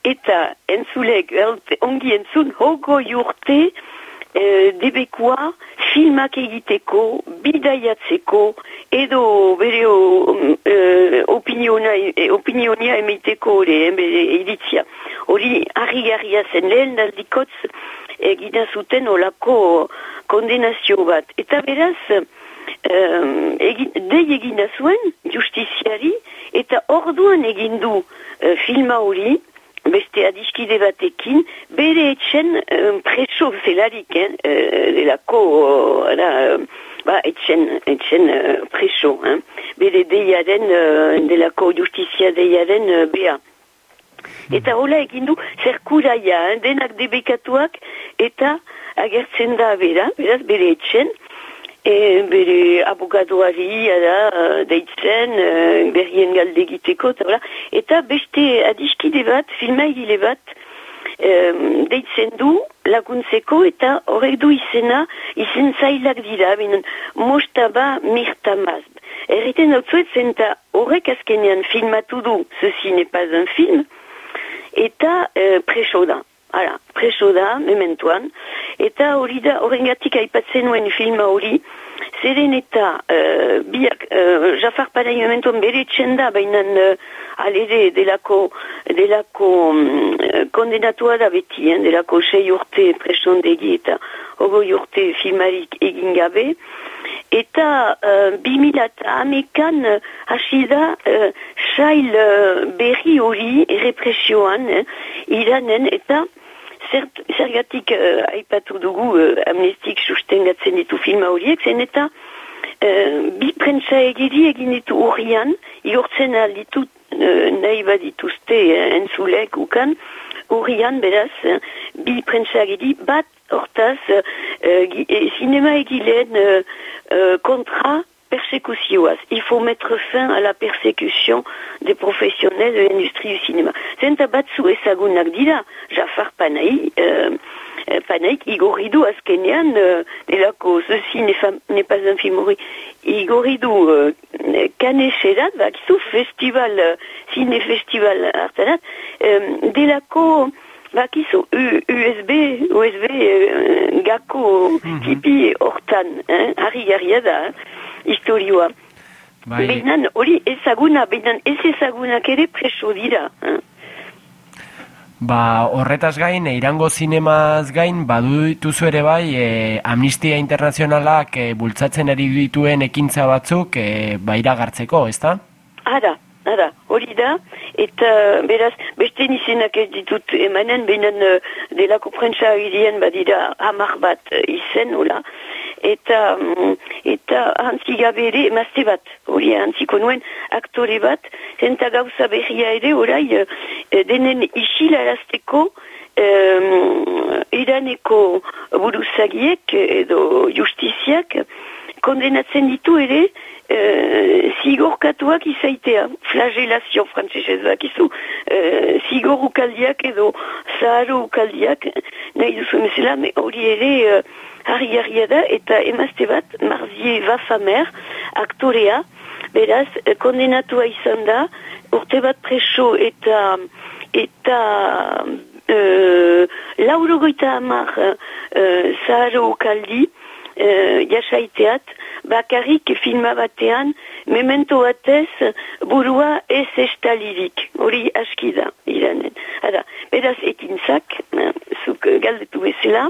eta entzulek ongi entzun hogo urte eh, debekua filmak egiteko, bidaiatzeko, edo bere o, eh, opiniona, eh, opinionia emeiteko hori, eh, bere iritzia. Hori harri-garria zen lehen daldikotz egina zuten olako kondenazio bat. Eta beraz, um, egin, dei egina zuen justiziari, eta orduan egin du eh, filma hori, beste adiskide batekin, bere etxen um, preso zelarik, eh, eh, delako, ara, eh, ba, etxen, etxen eh, preso, eh, bere deiaren, eh, delako justizia deiaren eh, bea. Eta hola egin du zerkuraia, eh, denak debekatuak, eta agertzen da bera, beraz bere etxen, e, bere abogadoari ara, eh, deitzen, e, berrien galde egiteko, eta, hola. eta beste adiskide bat, filmaigile bat, em, deitzen du laguntzeko eta horrek du izena izen zailak dira, binen mostaba mirtamaz. Erriten dautzuet zen eta horrek azkenean filmatu du, ceci n'est pas un film, eta e, preso da. Hala, preso da, mementuan, eta hori da, horrengatik aipatzen nuen filma hori, zeren eta uh, biak, uh, Jafar Panay mementuan bere txenda, baina uh, alere delako, delako um, kondenatua da beti, eh, delako sei urte presondegi eta hogoi urte filmarik egin gabe, eta uh, 2008an uh, hasi da uh, sail uh, berri hori errepresioan eh, iranen eta zergatik uh, aipatu dugu uh, amnestik sustengatzen ditu filma horiek zen eta uh, bi prentsa egiri egin ditu urrian, igortzen alditu uh, nahi badituzte uh, entzulek ukan, urrian beraz, uh, bi prentsa egiri bat hortaz, uh, uh, sinema egileen uh, uh, kontra persécution. Il faut mettre fin à la persécution des professionnels de l'industrie du cinéma. Zenta batzu ezagunak dira, Jafar Panahi, Panaik igorridu azkenean, euh, delako ceci n'est pas un film horri, igorridu euh, kanexerat, bakizu festival, euh, ciné-festival hartarat, euh, delako bakizu USB, USB euh, gako mm -hmm. tipi hortan, hein, harri garria da, hein, historioa. Bai, Behinan, hori ezaguna, behinan ez ezagunak ere preso dira. Eh? Ba, horretaz gain, irango zinemaz gain, badu ere bai, e, Amnistia Internazionalak e, bultzatzen ari dituen ekintza batzuk e, ba iragartzeko, ezta? Ara, ara, hori da, eta beraz, beste izenak ez ditut emanen, behinan uh, delako prentsa agirien badira hamar bat uh, izen, hola, eta mm, eta hantzi gabe ere emazte bat, hori hantziko nuen aktore bat, zenta gauza berria ere, orai, uh, denen isilarazteko um, iraneko buruzagiek edo justiziak kondenatzen ditu ere uh, zigorkatuak izaitea, flagelazio frantzesez bakizu, uh, zigor ukaldiak edo zaharo ukaldiak, nahi duzu mesela, me hori ere uh, harri da, eta emazte bat, Marzie Vafamer, aktorea, beraz, uh, kondenatua izan da, urte bat preso eta eta uh, lauro goita amar uh, zaharo ukaldi, uh, jasaiteat, bakarrik filma batean, memento batez burua ez estalirik, hori aski da, iranen. Hada, beraz ekintzak, eh, zuk galdetu bezala,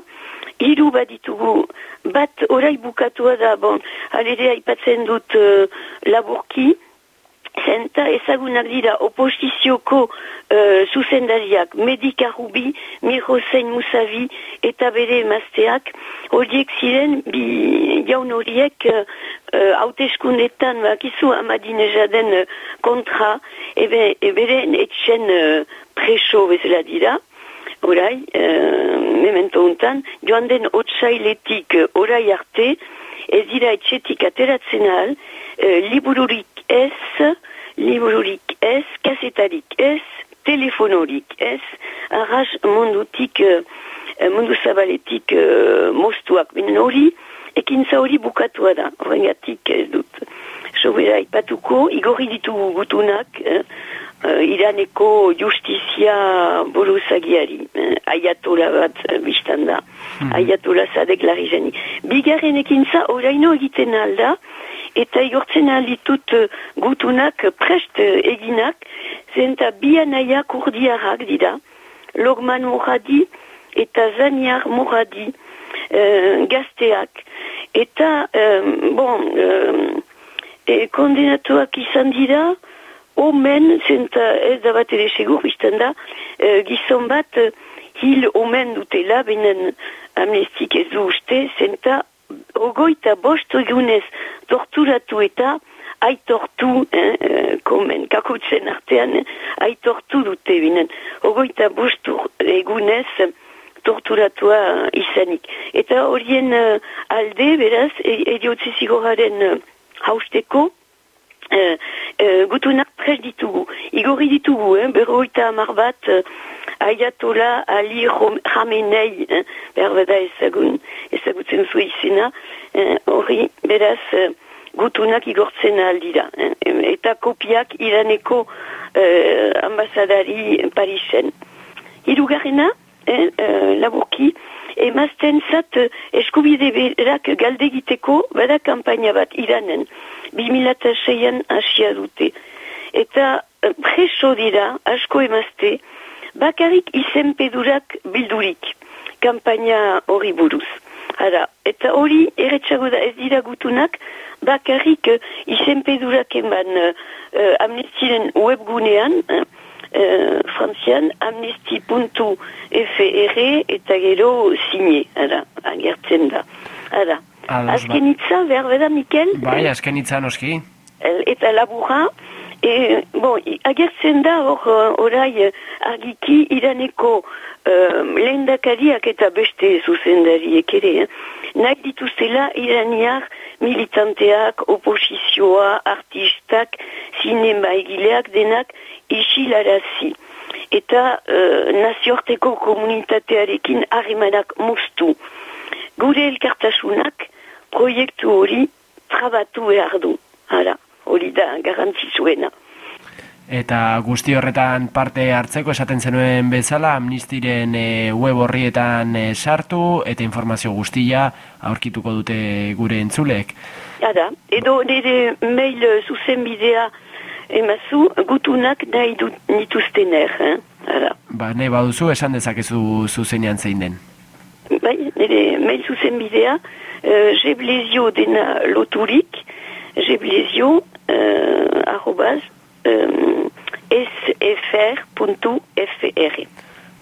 hiru baditugu, bat orai bukatua da, bon, alere aipatzen dut uh, laburki, Zenta ezagunak dira oposizioko uh, zuzendariak. Medika Rubi, Miro Zein Musavi eta bere emazteak. Horiek ziren bi jaun horiek hauteskundetan uh, bakizu amadinejaden uh, kontra. Ebe, eberen etxen uh, preso bezala dira. Orai, uh, memento untan joan den otsailetik uh, orai arte ez dira etxetik ateratzen ahal uh, libururik ez libururik ez, kasetarik ez, telefonorik ez, arras mundutik, uh, mundu zabaletik uh, mostuak binen hori, ekintza hori bukatua da, horrengatik ez dut. Sobera ipatuko, igorri ditu gutunak, uh, iraneko justizia buruzagiari, uh, aiatola bat biztan da, hmm. aiatola zadek larri zeni. Bigarren ekintza oraino egiten alda, eta igortzen alditut uh, gutunak prest uh, eginak, zenta bianaia kurdiarrak dira, Logman Moradi eta Zaniar Moradi uh, gazteak. Eta, um, bon, um, e, kondenatuak izan dira, omen, zenta ez da bat ere segur, bizten da, uh, gizon bat, hil omen dutela, benen amnestik ez du uste, zenta ogoita bost egunez torturatu eta aitortu, eh, eh, komen, kakutzen artean, eh, aitortu dute binen. Ogoita bost egunez torturatua izanik. Eta horien uh, alde, beraz, e, eriotze zigoraren uh, hausteko, Uh, uh, gutunak pres ditugu. Igorri ditugu, eh, berroita amar bat, uh, Ayatola Ali Ramenei, eh, berbeda ezagun, ezagutzen zu izena, hori, eh, beraz, eh, gutunak igortzen aldira. Eh, eta kopiak iraneko eh, ambasadari Parisen. Hirugarrena, eh, eh, laburki, emazten zat eskubide berak galdegiteko bada kampaina bat iranen. 2006an asia dute. Eta preso dira, asko emazte, bakarrik izenpedurak bildurik, kampaina hori buruz. Hara, eta hori erretxago da ez dira gutunak, bakarrik uh, izenpedurak eman uh, amnestiren webgunean, uh, uh, frantzian, amnesti.fr eta gero signe, hara, agertzen da. Hara, Ados, Azken hitza, behar beda, Mikel? Bai, azken hitza noski. Eta laburra, e, bon, agertzen da hor orai argiki iraneko uh, lehendakariak eta beste zuzendariek ere, eh? nahi dituztela iraniar militanteak, oposizioa, artistak, zinema egileak denak isilarazi. Eta uh, nazioarteko komunitatearekin harremanak muztu. Gure elkartasunak proiektu hori trabatu behar du. Hala, hori da garantzizuena. Eta guzti horretan parte hartzeko esaten zenuen bezala amnistiren e, web horrietan e, sartu eta informazio guztia aurkituko dute gure entzulek. Hala, edo nire mail eh, zuzenbidea emazu gutunak nahi dut nituztener. Eh? Hala. Ba, nahi baduzu esan dezakezu zuzenean zein den. Bai, nire mail zuzenbidea uh, jeblezio dena loturik jeblezio uh, arrobaz um, sfr.fr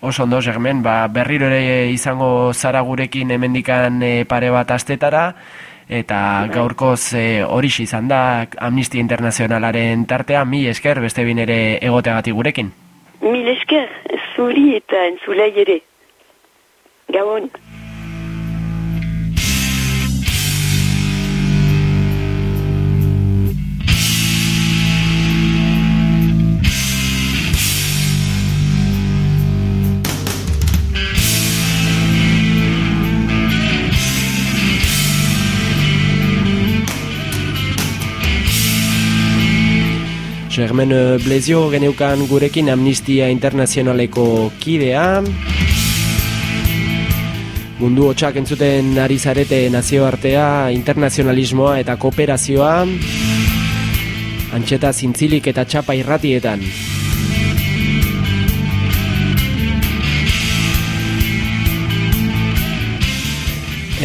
Oso ondo, Germen, ba, berriro ere izango zara gurekin hemendikan e, pare bat astetara, eta gaurkoz e, horixe izan da Amnistia Internazionalaren tartea, mi esker beste bin ere egoteagatik gurekin. Mil esker, zuri eta entzulai ere. Gabon. Germen eh, Blezio geneukan gurekin Amnistia Internazionaleko kidea. Mundu hotxak entzuten ari zarete nazioartea, internazionalismoa eta kooperazioa. Antxeta zintzilik eta txapa irratietan.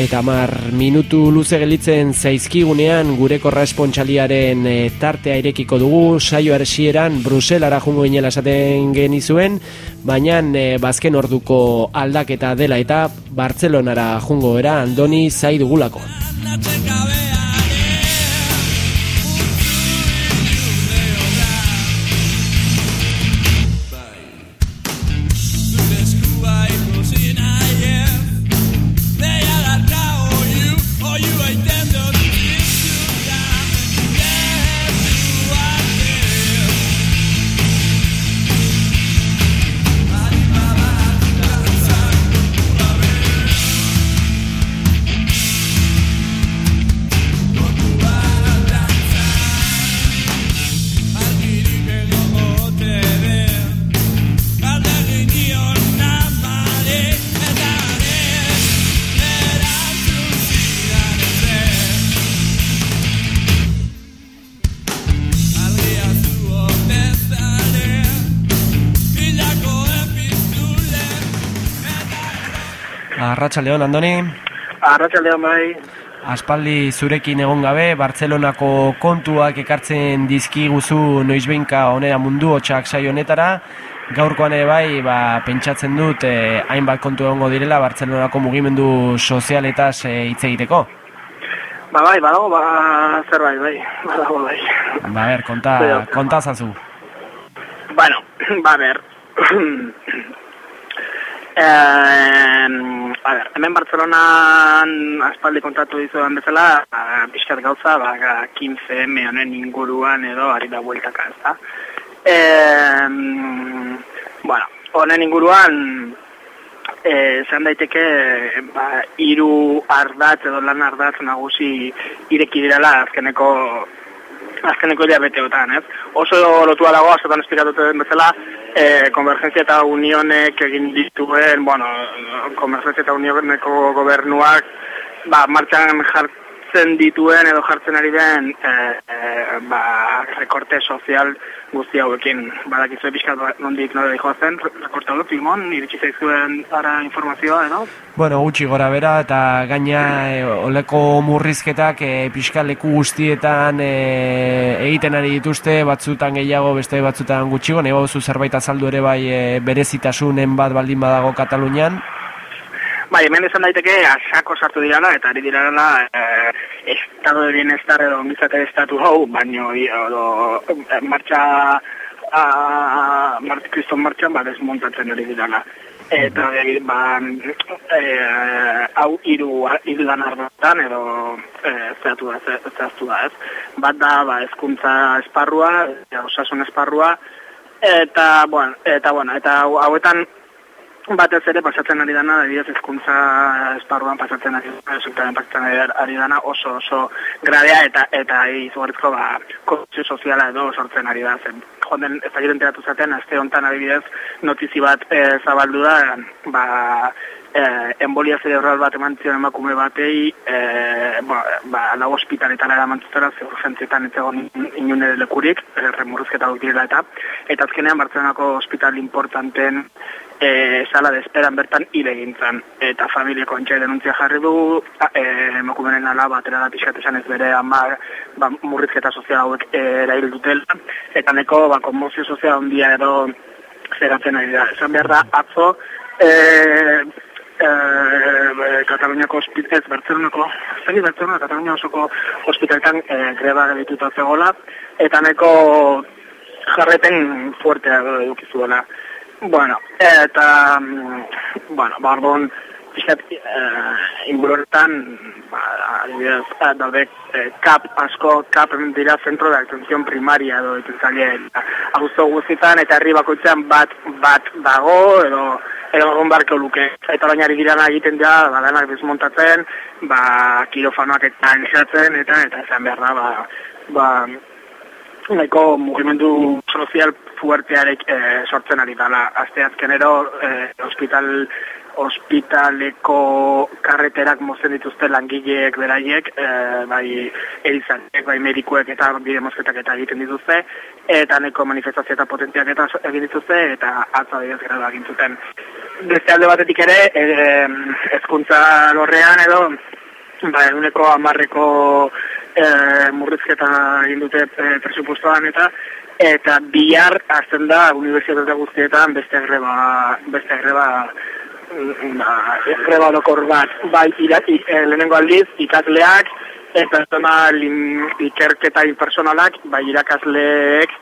Eta mar, minutu luze gelitzen zaizkigunean gure korrespontxaliaren e, tartea irekiko dugu, saio arsieran Bruselara jungo inela esaten genizuen, baina e, bazken orduko aldaketa dela eta Bartzelonara jungo era Andoni zai dugulako. Arratsaldeon Andoni, Arratxaldeon bai, aspaldi zurekin egon gabe, Bartzelonako kontuak ekartzen dizkiguzu noizbeinka onera mundu hotxak saio honetara, gaurkoan ere bai, ba, pentsatzen dut eh, hainbat kontu egongo direla Bartzelonako mugimendu sozialetaz eh, hitz egiteko. ba bai, badago, ba, zerbait bai, badago bai. Ba, ber, konta, konta zazu. Bueno, ba, ber. eh, a ber, hemen Bartzelonan aspaldi kontatu dizudan bezala, ba, pixkat gauza, ba, 15M honen inguruan edo ari da bueltaka, ez da. Eh, bueno, honen inguruan, eh, zan daiteke ba, hiru ardatz edo lan ardatz nagusi ireki direla azkeneko azkeneko hilabeteotan, ez? Oso lotua dago, azotan esplikatu den bezala, eh, konvergentzia eta unionek egin dituen, bueno, konvergentzia eta unioneko gobernuak, ba, martxan jartzen dituen edo jartzen ari den, eh, eh, ba, rekorte sozial guzti hauekin. Badakizu pixkat ba, nondik nore dijo zen, rekorte hau timon, iritsi zaizuen ara informazioa, edo? Bueno, gutxi gora bera eta gaina e, oleko murrizketak e, pixkaleku guztietan e, egiten ari dituzte, batzutan gehiago, beste batzutan gutxigo, nahi zerbait azaldu ere bai e, berezitasunen bat baldin badago Katalunian. Bai, hemen esan daiteke asako sartu dirala eta ari dirala eh, estado de bienestar edo ongizate estatu hau, baino i- edo eh, martxa a, mart, kriston martxan ba, desmontatzen ari dirala. Eta eh, ba, eh, hau hiru hiru lan arlotan edo eh, zehatu da, ze- zehaztu da, ez? Bat da, ba, hezkuntza esparrua, osasun esparrua, eta, bueno, eta, bueno, eta hau- hauetan batez ere pasatzen ari dana, adibidez hezkuntza esparruan pasatzen ari dana, sektorean pasatzen ari- dana oso oso gradea eta eta izugarrizko ba korrupzio soziala edo sortzen ari da zen. Jonden ez dakit enteratu zaten, aste honetan adibidez notizi bat eh, zabaldu da, ba eh, embolia cerebral bat eman zion emakume batei, eh, ba, ba, lau hospitaletara eraman zutela, ze urgentzietan ez egon in- inun ere lekurik, eh, remurrezketa dut direla eta, eta azkenean Bartzenako hospital importanten eh, sala de esperan bertan hile egin zen. Eta familia kontxe denuntzia jarri du, eh, emakumeren alaba atera da pixkat esan ez bere ama ba, murrizketa sozial hauek eh, erail dutela, eta neko ba, konmozio sozial handia edo zeratzen ari da. Esan behar da, atzo, eh, eh, Kataluniako ospital, ez, Bartzelonako, zegi Bartzelona, Katalunia osoko ospitaletan eh, greba gebituta zegoela, eta neko jarreten fuertea edukizuela. Bueno, eta, mm, bueno, barbon, pixat, eh, inguruetan, ba, adibidez, eh, daude eh, kap asko, kap dira zentro de atención primaria edo dituzale auzo guztietan eta herri bakoitzean bat bat dago edo edo egon barko luke. Eta bainari girana egiten dira, ba, denak desmontatzen, ba, kirofanoak eta enxatzen, eta eta esan behar da, ba, ba, nahiko mugimendu sozial fuertearek eh, sortzen ari dela. Aste azkenero, eh, hospital ospitaleko karreterak mozen dituzte langileek beraiek, eh, bai erizanek, bai medikuek eta bide mozketak eta egiten dituzte, eta neko manifestazio eta potentziak eta egin dituzte, eta atza adibidez greba egin zuten. Beste alde batetik ere, eh, hezkuntza lorrean edo, ba, eguneko amarreko e, murrizketa egin dute e, presupuestoan eta eta bihar hasten da unibertsitate guztietan beste greba beste greba mm, ba, greba orokor bat. Bai iraki, e, lehenengo aldiz ikasleak eta pertsonal in- ikerketa impersonalak bai irakasleek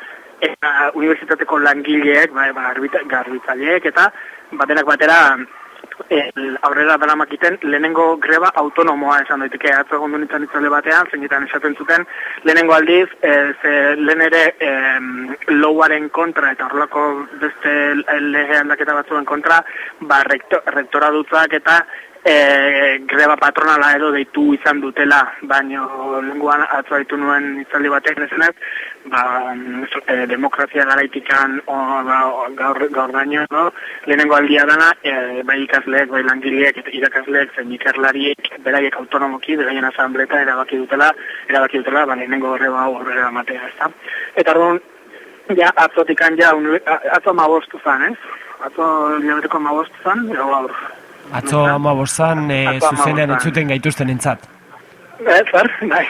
eta unibertsitateko langileek bai ba, garbitzaileek eta batenak batera el, aurrera dara makiten lehenengo greba autonomoa esan daiteke. Atzo egon du nintzen itzalde batean, zeinetan esaten zuten lehenengo aldiz, e, ze lehen ere em, lowaren kontra eta horrelako beste lege aldaketa batzuen kontra, ba rekto, rektora dutzak eta e, greba patronala edo deitu izan dutela, baino lenguan atzo haitu nuen itzaldi batek nezenez, ba, e, demokrazia garaitikan o, ba, o, gaur, gaur daño, no? lehenengo aldia dana, e, bai ikasleek, bai langileek, eta irakasleek, zein ikerlariek, beraiek autonomoki, beraien asambleta erabaki dutela, erabaki dutela, ba, lehenengo greba hau horrela matea, ezta? Eta orduan, ja, atzotikan ja, a- atzo mabostu zan, ez? Atzo hilabeteko mabostu zan, edo gaur. Atzo ama bostan e, zuzenean entzuten gaituzten entzat. Ez, zer, bai.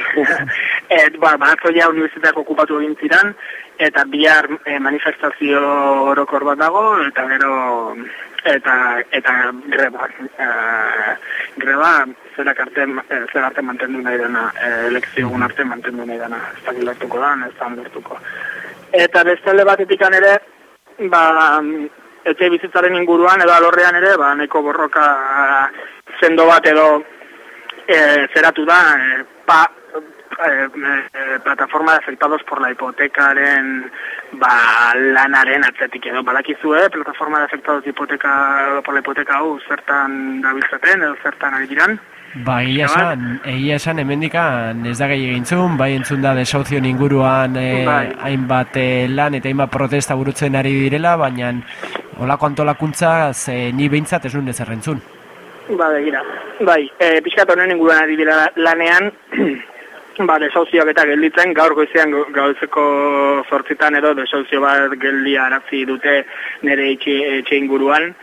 Et, ba, batzo ja unibertsitateak okupatu egin ziren, eta bihar eh, manifestazio orokor bat dago, eta gero, eta, eta greba. Eh, greba, zerak arte, eh, zer arte mantendu nahi dena, eh, elekziogun arte mantendu nahi dena, ez da gilertuko da, ez da lortuko. Eta beste alde batetik ere, ba, etxe bizitzaren inguruan edo alorrean ere, ba, neko borroka sendo bat edo eh, zeratu da, eh, pa, eh, plataforma de afectados por la hipotecaren ba, lanaren atzetik edo badakizue, plataforma de afectados de hipoteca, por la hipoteca hau zertan dabiltzaten edo zertan ari diran. Ba, egia esan, egia esan hemendikan ez da gai egintzun, bai entzun da desauzion inguruan e, Bai. hainbat eh, lan eta hainbat protesta burutzen ari direla, baina olako antolakuntza ze ni behintzat ez nun ezer entzun. Ba, begira. Bai, e, pixkat honen inguruan ari dira lanean, ba, desauzioak eta gelditzen, gaur goizean go- gauzeko zortzitan edo desauzio bat geldia arazi dute nire etxe, etxe inguruan.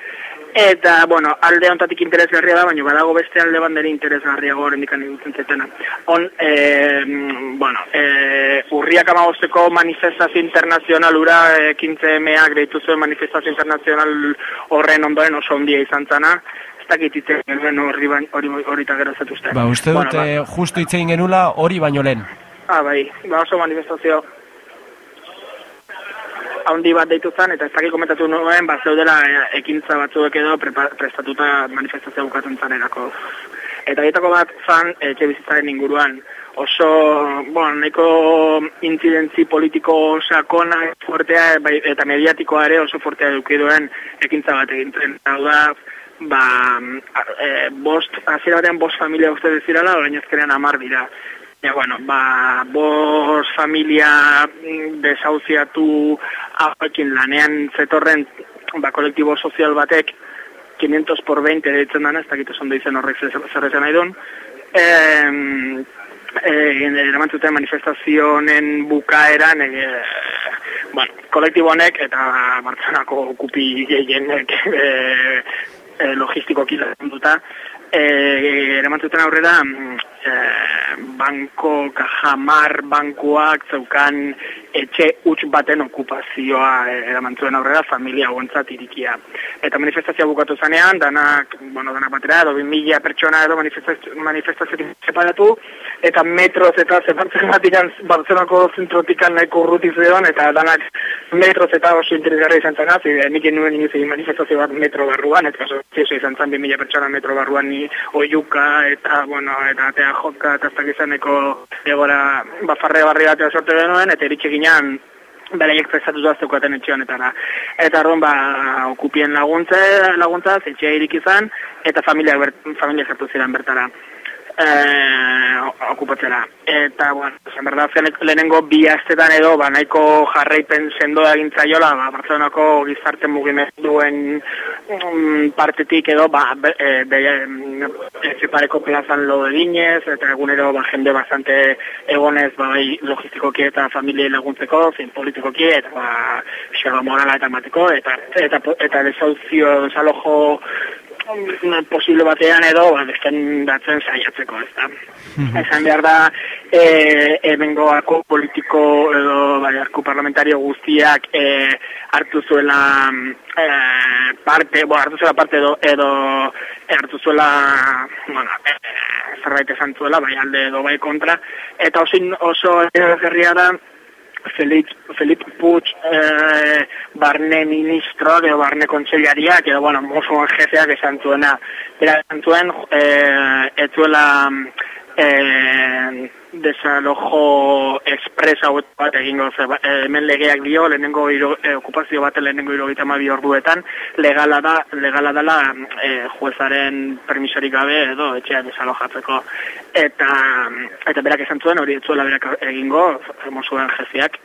Eta, bueno, alde hontatik interesgarria da, baina badago beste alde banderi interesgarriago horrendikan ikutzen zetena. On, e, bueno, e, urriak amagosteko manifestazio internazionalura e, 15 meak deitu zuen manifestazio internazional horren ondoren oso ondia izan zana, ez dakit itzen genuen hori hori hori eta gero zetuzte. Ba, uste dut, Bueno, eh, justu hitz egin genula hori baino lehen. Ah, bai, ba oso manifestazio haundi bat deitu zen, eta ez dakit komentatu nuen, bat zeudela eh, ekintza batzuek edo prepa- prestatuta manifestazioa bukatzen zanerako. Eta haietako bat zan, etxe bizitzaren inguruan, oso, bueno, nahiko intzidentzi politiko sakona, fuertea, bai, eta mediatikoa ere oso fuertea eduki duen ekintza bat egintzen. Hau da, ba, e, bost, hasiera batean bost familia uste dezirala, orain ezkenean amar dira. Ja, bueno, ba, bost familia mm, desauziatu hauekin lanean zetorren ba, kolektibo sozial batek 500 por 20 deitzen dana, ez dakit ondo izen horrek zer esan nahi duen. Eh, eh, eraman zuten manifestazio honen bukaeran, eh, bueno, kolektibo honek eta Bartzenako okupi gehienek eh, eh, logístico aquí en la eh, eraman zuten aurrera mm, eh, banko, kajamar bankuak zeukan etxe huts baten okupazioa eh, eraman zuen aurrera familia hauentzat irikia. Eta manifestazioa bukatu zanean, danak, bueno, danak batera, edo bin mila pertsona edo manifestazio, separatu, eta metroz eta separtzen batikan Bartzenako zentrotikan nahiko urruti zegoen, eta danak metroz eta oso interesgarra izan zen, hazi, nik nuen egin manifestazio bat metro barruan, eta oso izan zen bi mila pertsona metro barruan ni oiuka, eta, bueno, eta atea joka, eta ez dakizaneko egora bafarre barri batea sorte genuen, eta iritsi ginean beraiek prestatuta zeukaten etxe honetara. Eta orduan ba okupien laguntza laguntza etxea irik izan eta familia familia sartu ziren bertara. Eh, okupatzera. Eta bueno, zen lehenengo bi astetan edo ba nahiko jarraipen sendoa egintzaiola, ba Barcelonako gizarte mugimenduen mm, partetik edo ba be, e, be, e, pareko plazan lo eginez eta egunero ba jende bastante egonez ba bai logistikoki eta familiei laguntzeko, zein politikoki eta ba xerba morala eta emateko eta eta eta desauzio desalojo mm, posible batean edo ba, defendatzen saiatzeko, ez da. Esan behar da, e, hemengo arko politiko edo bai, parlamentario guztiak e, hartu zuela e, parte, bo, hartu zuela parte edo, edo e, hartu zuela, bueno, e, zerbait esan zuela, bai alde edo bai kontra, eta oso, oso herria da, Felip, Felip Puig eh, barne ministro, edo barne kontseilariak, edo, bueno, Mosuan jefeak esan zuena. Bera, esan zuen, eh, etzuela eh, desalojo expresa bat egingo ze, ba, eh, hemen legeak dio, lehenengo iro, eh, okupazio bat lehenengo irogeita mabi orduetan, legala da, legala dela eh, juezaren permisorik gabe edo etxea desalojatzeko. Eta, eta berak esan zuen, hori etzuela berak egingo, mosuen jeziak,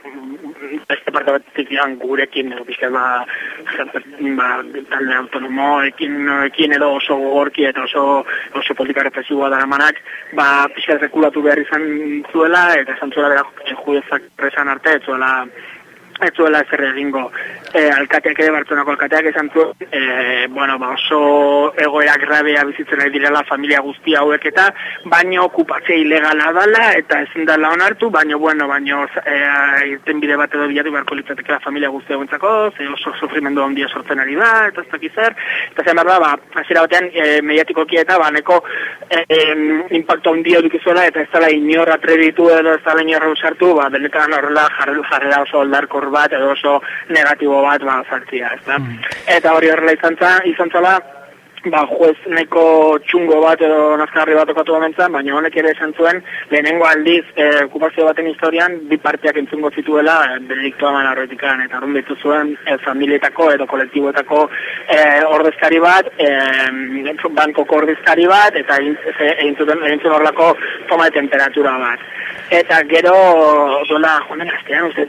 beste parte batetik dian gurekin, edo pixka ba, ba, talde autonomoekin ekin edo oso gogorki eta oso, oso politika represiboa dara manak, ba, pixka rekulatu behar izan zuela, eta esan zuela bera juezak presan arte, ez zuela ez zuela ezer egingo. E, alkateak ere, Bartzenako alkateak esan zuen, e, bueno, ba oso egoera grabea bizitzen ari direla familia guzti hauek eta baino okupatzea ilegala dala eta ezin dela onartu, baino bueno, baino e, irten bide bat edo bilatu beharko litzateke la familia guzti hauentzako, ze oso sufrimendu handia sortzen ari da, eta ez dakiz zer, eta zen behar da, ba, hasiera batean e, mediatikoki eta baneko e, em, impacto handia dukizuela eta ez dela inor atrebitu edo ez dela inor usartu, ba, benetan horrela jarrera jarrera oso bat edo oso negatibo bat ba, sartzia, ez da? Eta hori horrela izan, za- izan zala, ba, juez neko txungo bat edo nazkarri bat okatu momentzan, baina honek ere esan zuen, lehenengo aldiz, eh, okupazio baten historian, bi partiak entzungo zituela, eh, benediktoa manarroetikan, eta arrun ditu zuen, eh, familietako edo kolektiboetako eh, ordezkari bat, eh, bankoko ordezkari bat, eta egin zuten, zuen horrelako toma de temperatura bat. Eta gero, duela, joan den astean, uste,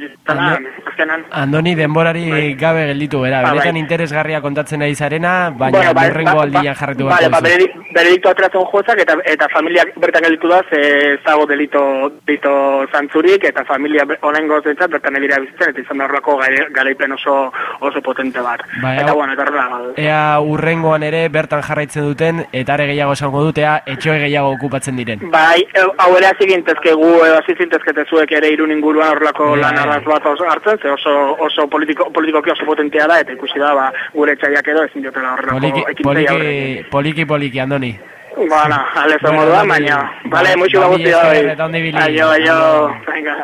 azkenan, Andoni denborari gabe gelditu bera, Ba, bai. benetan interesgarria kontatzen ari zarena, baina Bueno, ba- hurrengo ba- aldian ba- jarretu Vale, beharko ba, beredikto ateratzen juezak eta eta familiak bertan gelditu da, ze ez dago delito, delito zantzurik, eta familia honengo zentzat bertan edira bizitzen, eta izan horrelako gai- garaipen oso, oso potente bat. Bai, eta bueno, eta horrela, Ea urrengoan ere bertan jarraitzen duten, eta are gehiago esango dutea, etxoe gehiago okupatzen diren. Bai, hau ere hasi gintezkegu, edo hasi zintezkete zuek ere irun inguruan horrelako lan arraz bat oso hartzen, ze oso, oso politiko, politikoki oso potentea da, eta ikusi da, ba, gure etxaiak edo ezin diotela horrelako Poliki, ekintzei poliki, poliki, poliki, andoni. Bueno, alezo Bueno, moduan, baina. ba- Vale, mucho ba, guzti hori. Aio, aio. Venga.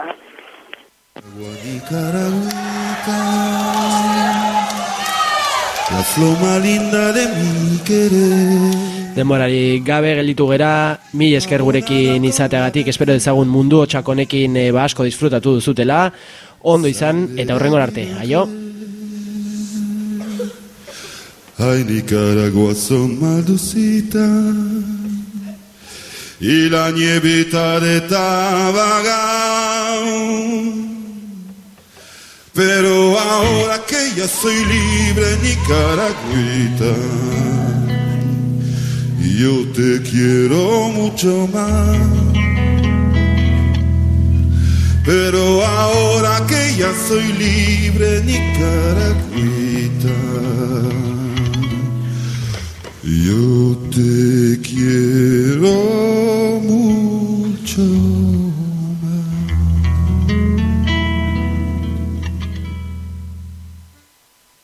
La flor más linda de mi querer. Denborari gabe gelditu gera, mi esker gurekin izateagatik, espero dezagun mundu hotxak honekin e, ba asko disfrutatu duzutela, ondo izan eta horrengor arte, aio? Maldusita y la nievita de Tabagao. Pero ahora que ya soy libre, Nicaragüita, yo te quiero mucho más. Pero ahora que ya soy libre, ni Nicaragüita, yo te quiero mucho